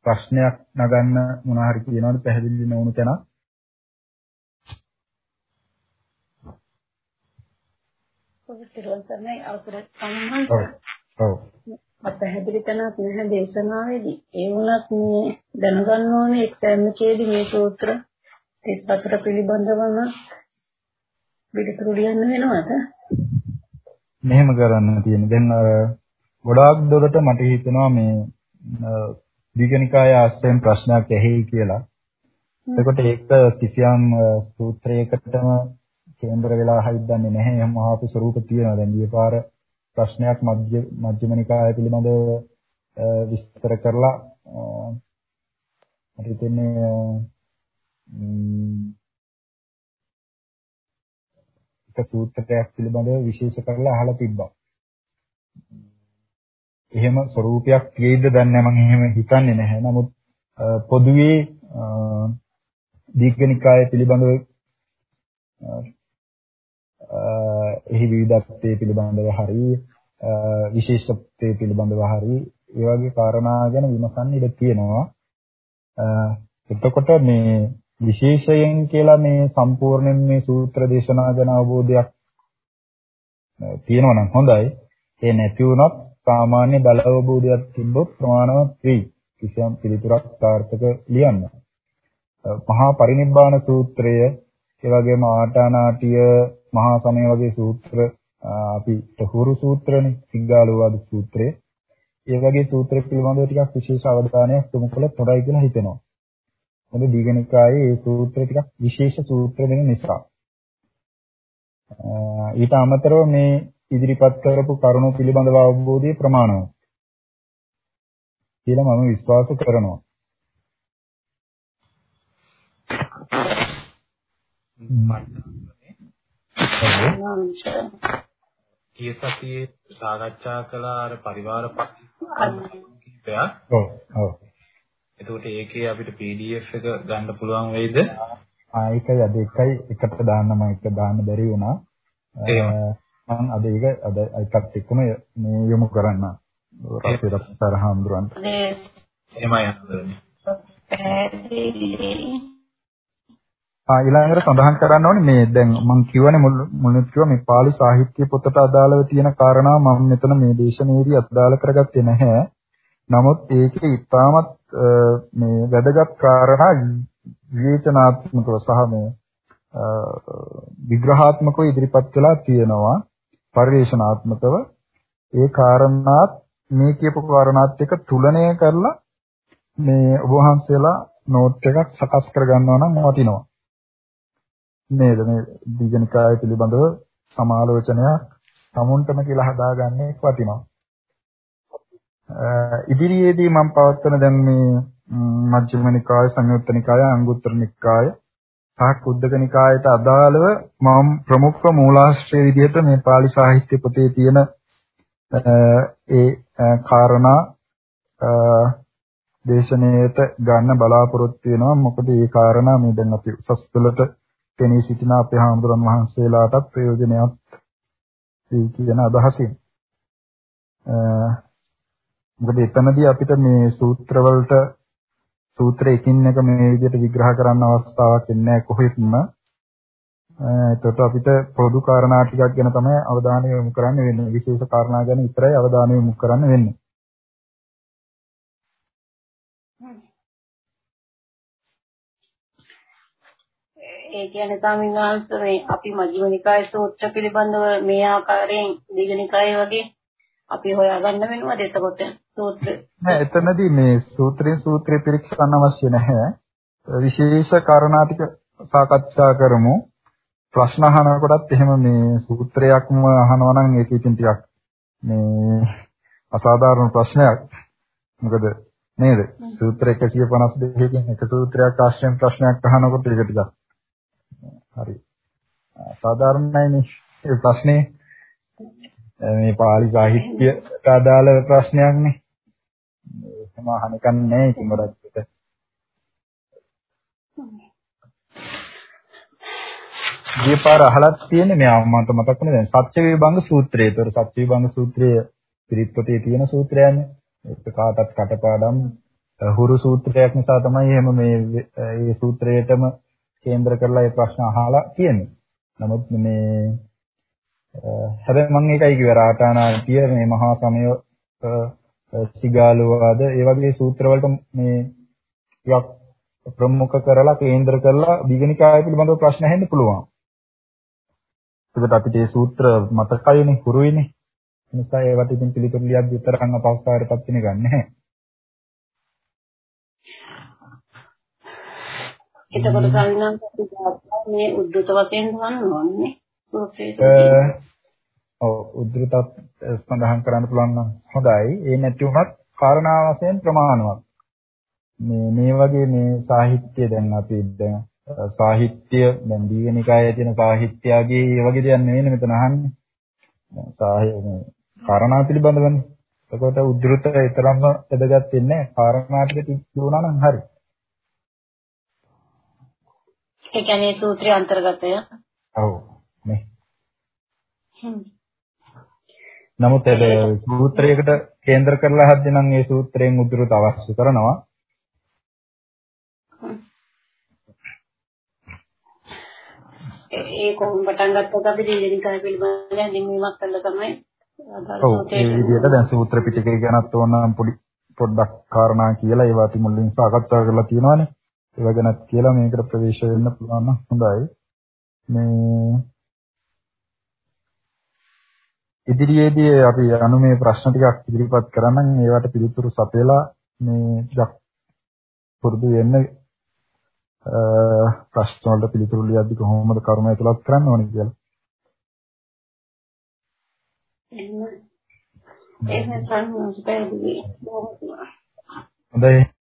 ප්‍රශ්නයක් නගන්න මොන හරි කියනවද පැහැදිලි නොවුණු තැනක් ඔබතුරුන් සර්ණයි අවසර සම්මන්ත. ඔව්. අපහැදිලි තැනක් නැහැ දේශනාවේදී. ඒ වුණත් මේ දැනගන්න ඕනේ එක්සෑම් එකේදී මේ සූත්‍ර 34 පිළිබඳවම පිළිතුරු ලියන්න වෙනවද? මෙහෙම කරන්න තියෙන. දැන් ගොඩාක් දුරට මට හිතෙනවා මේ දීඝනිකාය ආශ්‍රයෙන් ප්‍රශ්නයක් ඇහෙයි කියලා. එතකොට ඒක කිසියම් සූත්‍රයකටම කේන්දර වෙලා හයිදන්නේ නැහැ. එහෙම ආපු ස්වරූප තියෙනවා. දැන් ඊපාර ප්‍රශ්නයක් මධ්‍ය මධ්‍යම නිකාය පිළිබඳව විස්තර කරලා මට හිතෙන්නේ එක සූත්‍රයක් පිළිබඳව විශේෂ කරලා අහලා තිබ්බා. එහෙම ස්වરૂපයක් තියෙයිද දන්නේ නැහැ මම එහෙම හිතන්නේ නැහැ. නමුත් පොදුවේ දීඝනිකාය පිළිබඳව එහි විවිධත්වයේ පිළිබඳව හරි විශේෂත්වයේ පිළිබඳව හරි ඒ වගේ කාරණා ගැන විමසන්න ඉඩ තියෙනවා. එතකොට මේ විශේෂයෙන් කියලා මේ සම්පූර්ණයෙන් මේ සූත්‍ර දේශනා ගැන අවබෝධයක් තියෙනවා නම් හොඳයි. ඒ නැති වුණොත් සාමාන්‍ය බල අවබෝධයක් තිබ්බොත් ප්‍රමාණවත් වෙයි. කිසියම් පිළිතුරක් සාර්ථක ලියන්න. මහා පරිනිබ්බාන සූත්‍රය, ඒ වගේම ආටානාටිය, මහා සමය වගේ සූත්‍ර අපි තහුරු සූත්‍රනේ, සිග්ගාලෝවාද සූත්‍රය. ඒ වගේ සූත්‍ර පිළිබඳව ටිකක් විශේෂ අවධානයක් යොමු කළොත් හොඳයි කියලා හිතෙනවා. මොකද දීඝනිකායේ මේ සූත්‍ර ටිකක් විශේෂ සූත්‍ර වෙන නිසා. ඊට අමතරව මේ ඉදිරිපත් කරපු කරුණු පිළිබඳව අවබෝධය ප්‍රමාණවත් කියලා මම විශ්වාස කරනවා. ඊයේ සතියේ සාකච්ඡා කළ අර පරිවාර කිහිපයක්. ඔව් ඔව්. එතකොට ඒකේ අපිට PDF එක ගන්න පුළුවන් වෙයිද? ආ ඒකයි අද එකයි එකට දාන්න මම එක දාන්න බැරි වුණා. මම අද ඒක අද එකත් එක්කම මේ යොමු කරන්න. රාජ්‍ය රත්නතර හාමුදුරන්ට. එහෙමයි හඳුනන්නේ. ආ ඊළඟට සඳහන් කරන්න ඕනේ මේ දැන් මම කියවනේ මුලින්ම කිව්වා මේ පාලි සාහිත්‍ය පොතට අදාළව තියෙන කාරණා මම මෙතන මේ දේශනාවේදී අදාළ කරගත්තේ නැහැ. නමුත් ඒකේ ඉතාමත් මේ වැදගත් කාරණා විවේචනාත්මකව සහ මේ විග්‍රහාත්මකව ඉදිරිපත් කළා තියෙනවා පරිවේශනාත්මකව. ඒ කාරණාත් මේ කියපු කාරණාත් එක්ක තුලණය කරලා මේ ඔබ වහන්සේලා නෝට් එකක් සකස් කර ගන්නවා නම් වටිනවා. නේද? මේ දීගනිකාය පිළිබඳව සමාලෝචනයක් සමුන්ටම කියලා හදාගන්නේ වටිනවා. ඉදිරියේදී මම පවත්වන දැන් මේ මජ්ක්‍ධිම නිකාය, සංයුත්ත නිකාය, අංගුත්තර නිකාය සහ කුද්දක නිකායට අදාළව මම ප්‍රමුඛ මූලාශ්‍රය විදිහට මේ pāli සාහිත්‍ය පොතේ තියෙන ඒ කාරණා දේශනාවට ගන්න බලාපොරොත්තු වෙනවා මොකද මේ කාරණා මේ දැන් අපි උසස් පෙළට පෙනී සිටින අපේ හාමුදුරන් වහන්සේලාටත් ප්‍රයෝජනයක් දී කියන අදහසින්. මොකද එතනදී අපිට මේ සූත්‍ර වලට සූත්‍ර එකින් එක මේ විදිහට විග්‍රහ කරන්න අවස්ථාවක් ඉන්නේ කොහෙත්ම. එතකොට අපිට පොදු කාරණා ටිකක් ගැන තමයි අවධානය යොමු කරන්න වෙන්නේ. විශේෂ කාරණා ගැන විතරයි අවධානය යොමු කරන්න වෙන්නේ. ඒ කියන්නේ ස්වාමීන් වහන්සේ මේ අපි මජ්ක්‍ධිම නිකාය සූත්‍ර පිළිබඳව මේ ආකාරයෙන් දීඝනිකාය වගේ අපි හොයාගන්න වෙනවද එතකොට? සූත්‍ර නෑ එතනදී මේ සූත්‍රයෙන් සූත්‍රය පරීක්ෂා අවශ්‍ය නැහැ. විශේෂ කාරණා ටික සාකච්ඡා කරමු. ප්‍රශ්න අහනකොටත් එහෙම මේ සූත්‍රයක්ම අහනවා නම් ඒක ඉතින් ටිකක් මේ අසාධාරණ ප්‍රශ්නයක්. මොකද නේද? සූත්‍ර 152කින් එක සූත්‍රයක් ආශ්‍රයෙන් ප්‍රශ්නයක් අහනකොට ඒක ටිකක් හරි. සාධාරණයි මේ ප්‍රශ්නේ. මේ පාලි සාහිත්‍යයට අදාළ ප්‍රශ්නයක් නේ. එහෙම අහන එක නෑ ඉතින් ගොඩක් විට. ගියපාර අහලත් තියෙන්නේ මේ මට මතක් වුණේ දැන් සත්‍ය විභංග සූත්‍රය. ඒතර සත්‍ය විභංග සූත්‍රය පිරිත්පතේ තියෙන සූත්‍රයන්නේ. ඒක කාටත් කටපාඩම් හුරු සූත්‍රයක් නිසා තමයි එහෙම මේ මේ සූත්‍රයේටම කේන්ද්‍ර කරලා ඒ ප්‍රශ්න අහලා තියෙන්නේ. නමුත් මේ හැබැයි මම ඒකයි කිව්වේ රාඨානාතිය මේ මහා සමය සිගාලුවාද ඒ වගේ සූත්‍ර වලට මේ ටිකක් ප්‍රමුඛ කරලා කේන්ද්‍ර කරලා දීගනිකාය පිළිබඳව ප්‍රශ්න අහෙන්න පුළුවන්. ඒකට අපිට මේ සූත්‍ර මතකයිනේ හුරුයිනේ. ඒ නිසා ඒවට ඉතින් පිළිතුරු ලියද්දි උත්තරකම් අපහසුතාවයටපත් වෙන්නේ ගන්න නැහැ. එතකොට සල්නම් මේ උද්දත වශයෙන් ගන්න ඕනේ සූත්‍රයේ. ඔව් උද්දෘතත් සඳහන් කරන්න පුළුවන් නම් හොඳයි. ඒ නැති වුණත් කාරණා වශයෙන් ප්‍රමාණවත්. මේ මේ වගේ මේ සාහිත්‍ය දැන් අපි දැන් සාහිත්‍ය දැන් දීගනිකායේ තියෙන සාහිත්‍යයගේ ඒ වගේ දෙයක් නෙවෙයි මෙතන අහන්නේ. සාහිත්‍ය කාරණා පිළිබඳවනේ. එතකොට උද්දෘත තරම්ම වැදගත් වෙන්නේ නැහැ. කාරණා ටික තිබුණා නම් හරි. ඒ කියන්නේ සූත්‍රයේ අන්තර්ගතය. ඔව්. නේ. නමුත් ඒ සූත්‍රයකට කේන්ද්‍ර කරලා හද්දී නම් ඒ සූත්‍රයෙන් උද්දෘත අවශ්‍ය කරනවා. ඒ කොහොම පටන් ගත්තත් අපි දීර්ඝනිකාය පිළිබඳව හැඳින්වීමක් කළා තමයි ඔව් ඒ විදිහට දැන් සූත්‍ර පිටකය ගැනත් ඕන පොඩි පොඩ්ඩක් කාරණා කියලා ඒවා අපි මුලින් සාකච්ඡා කරලා තියෙනවානේ ඒවා ගැනත් කියලා මේකට ප්‍රවේශ වෙන්න පුළුවන් නම් හොඳයි මේ ඉදිරියේදී අපි අනුමේ ප්‍රශ්න ටිකක් ඉදිරිපත් කරනනම් ඒවට පිළිතුරු සපයලා මේ පුරුදු වෙන්න ප්‍රශ්න වලට පිළිතුරු ලියද්දි කොහොමද කර්ම ඇතුළත් කරන්න ඕනේ කියලා. එහෙම. එහෙම සංස්පෑදී හොඳයි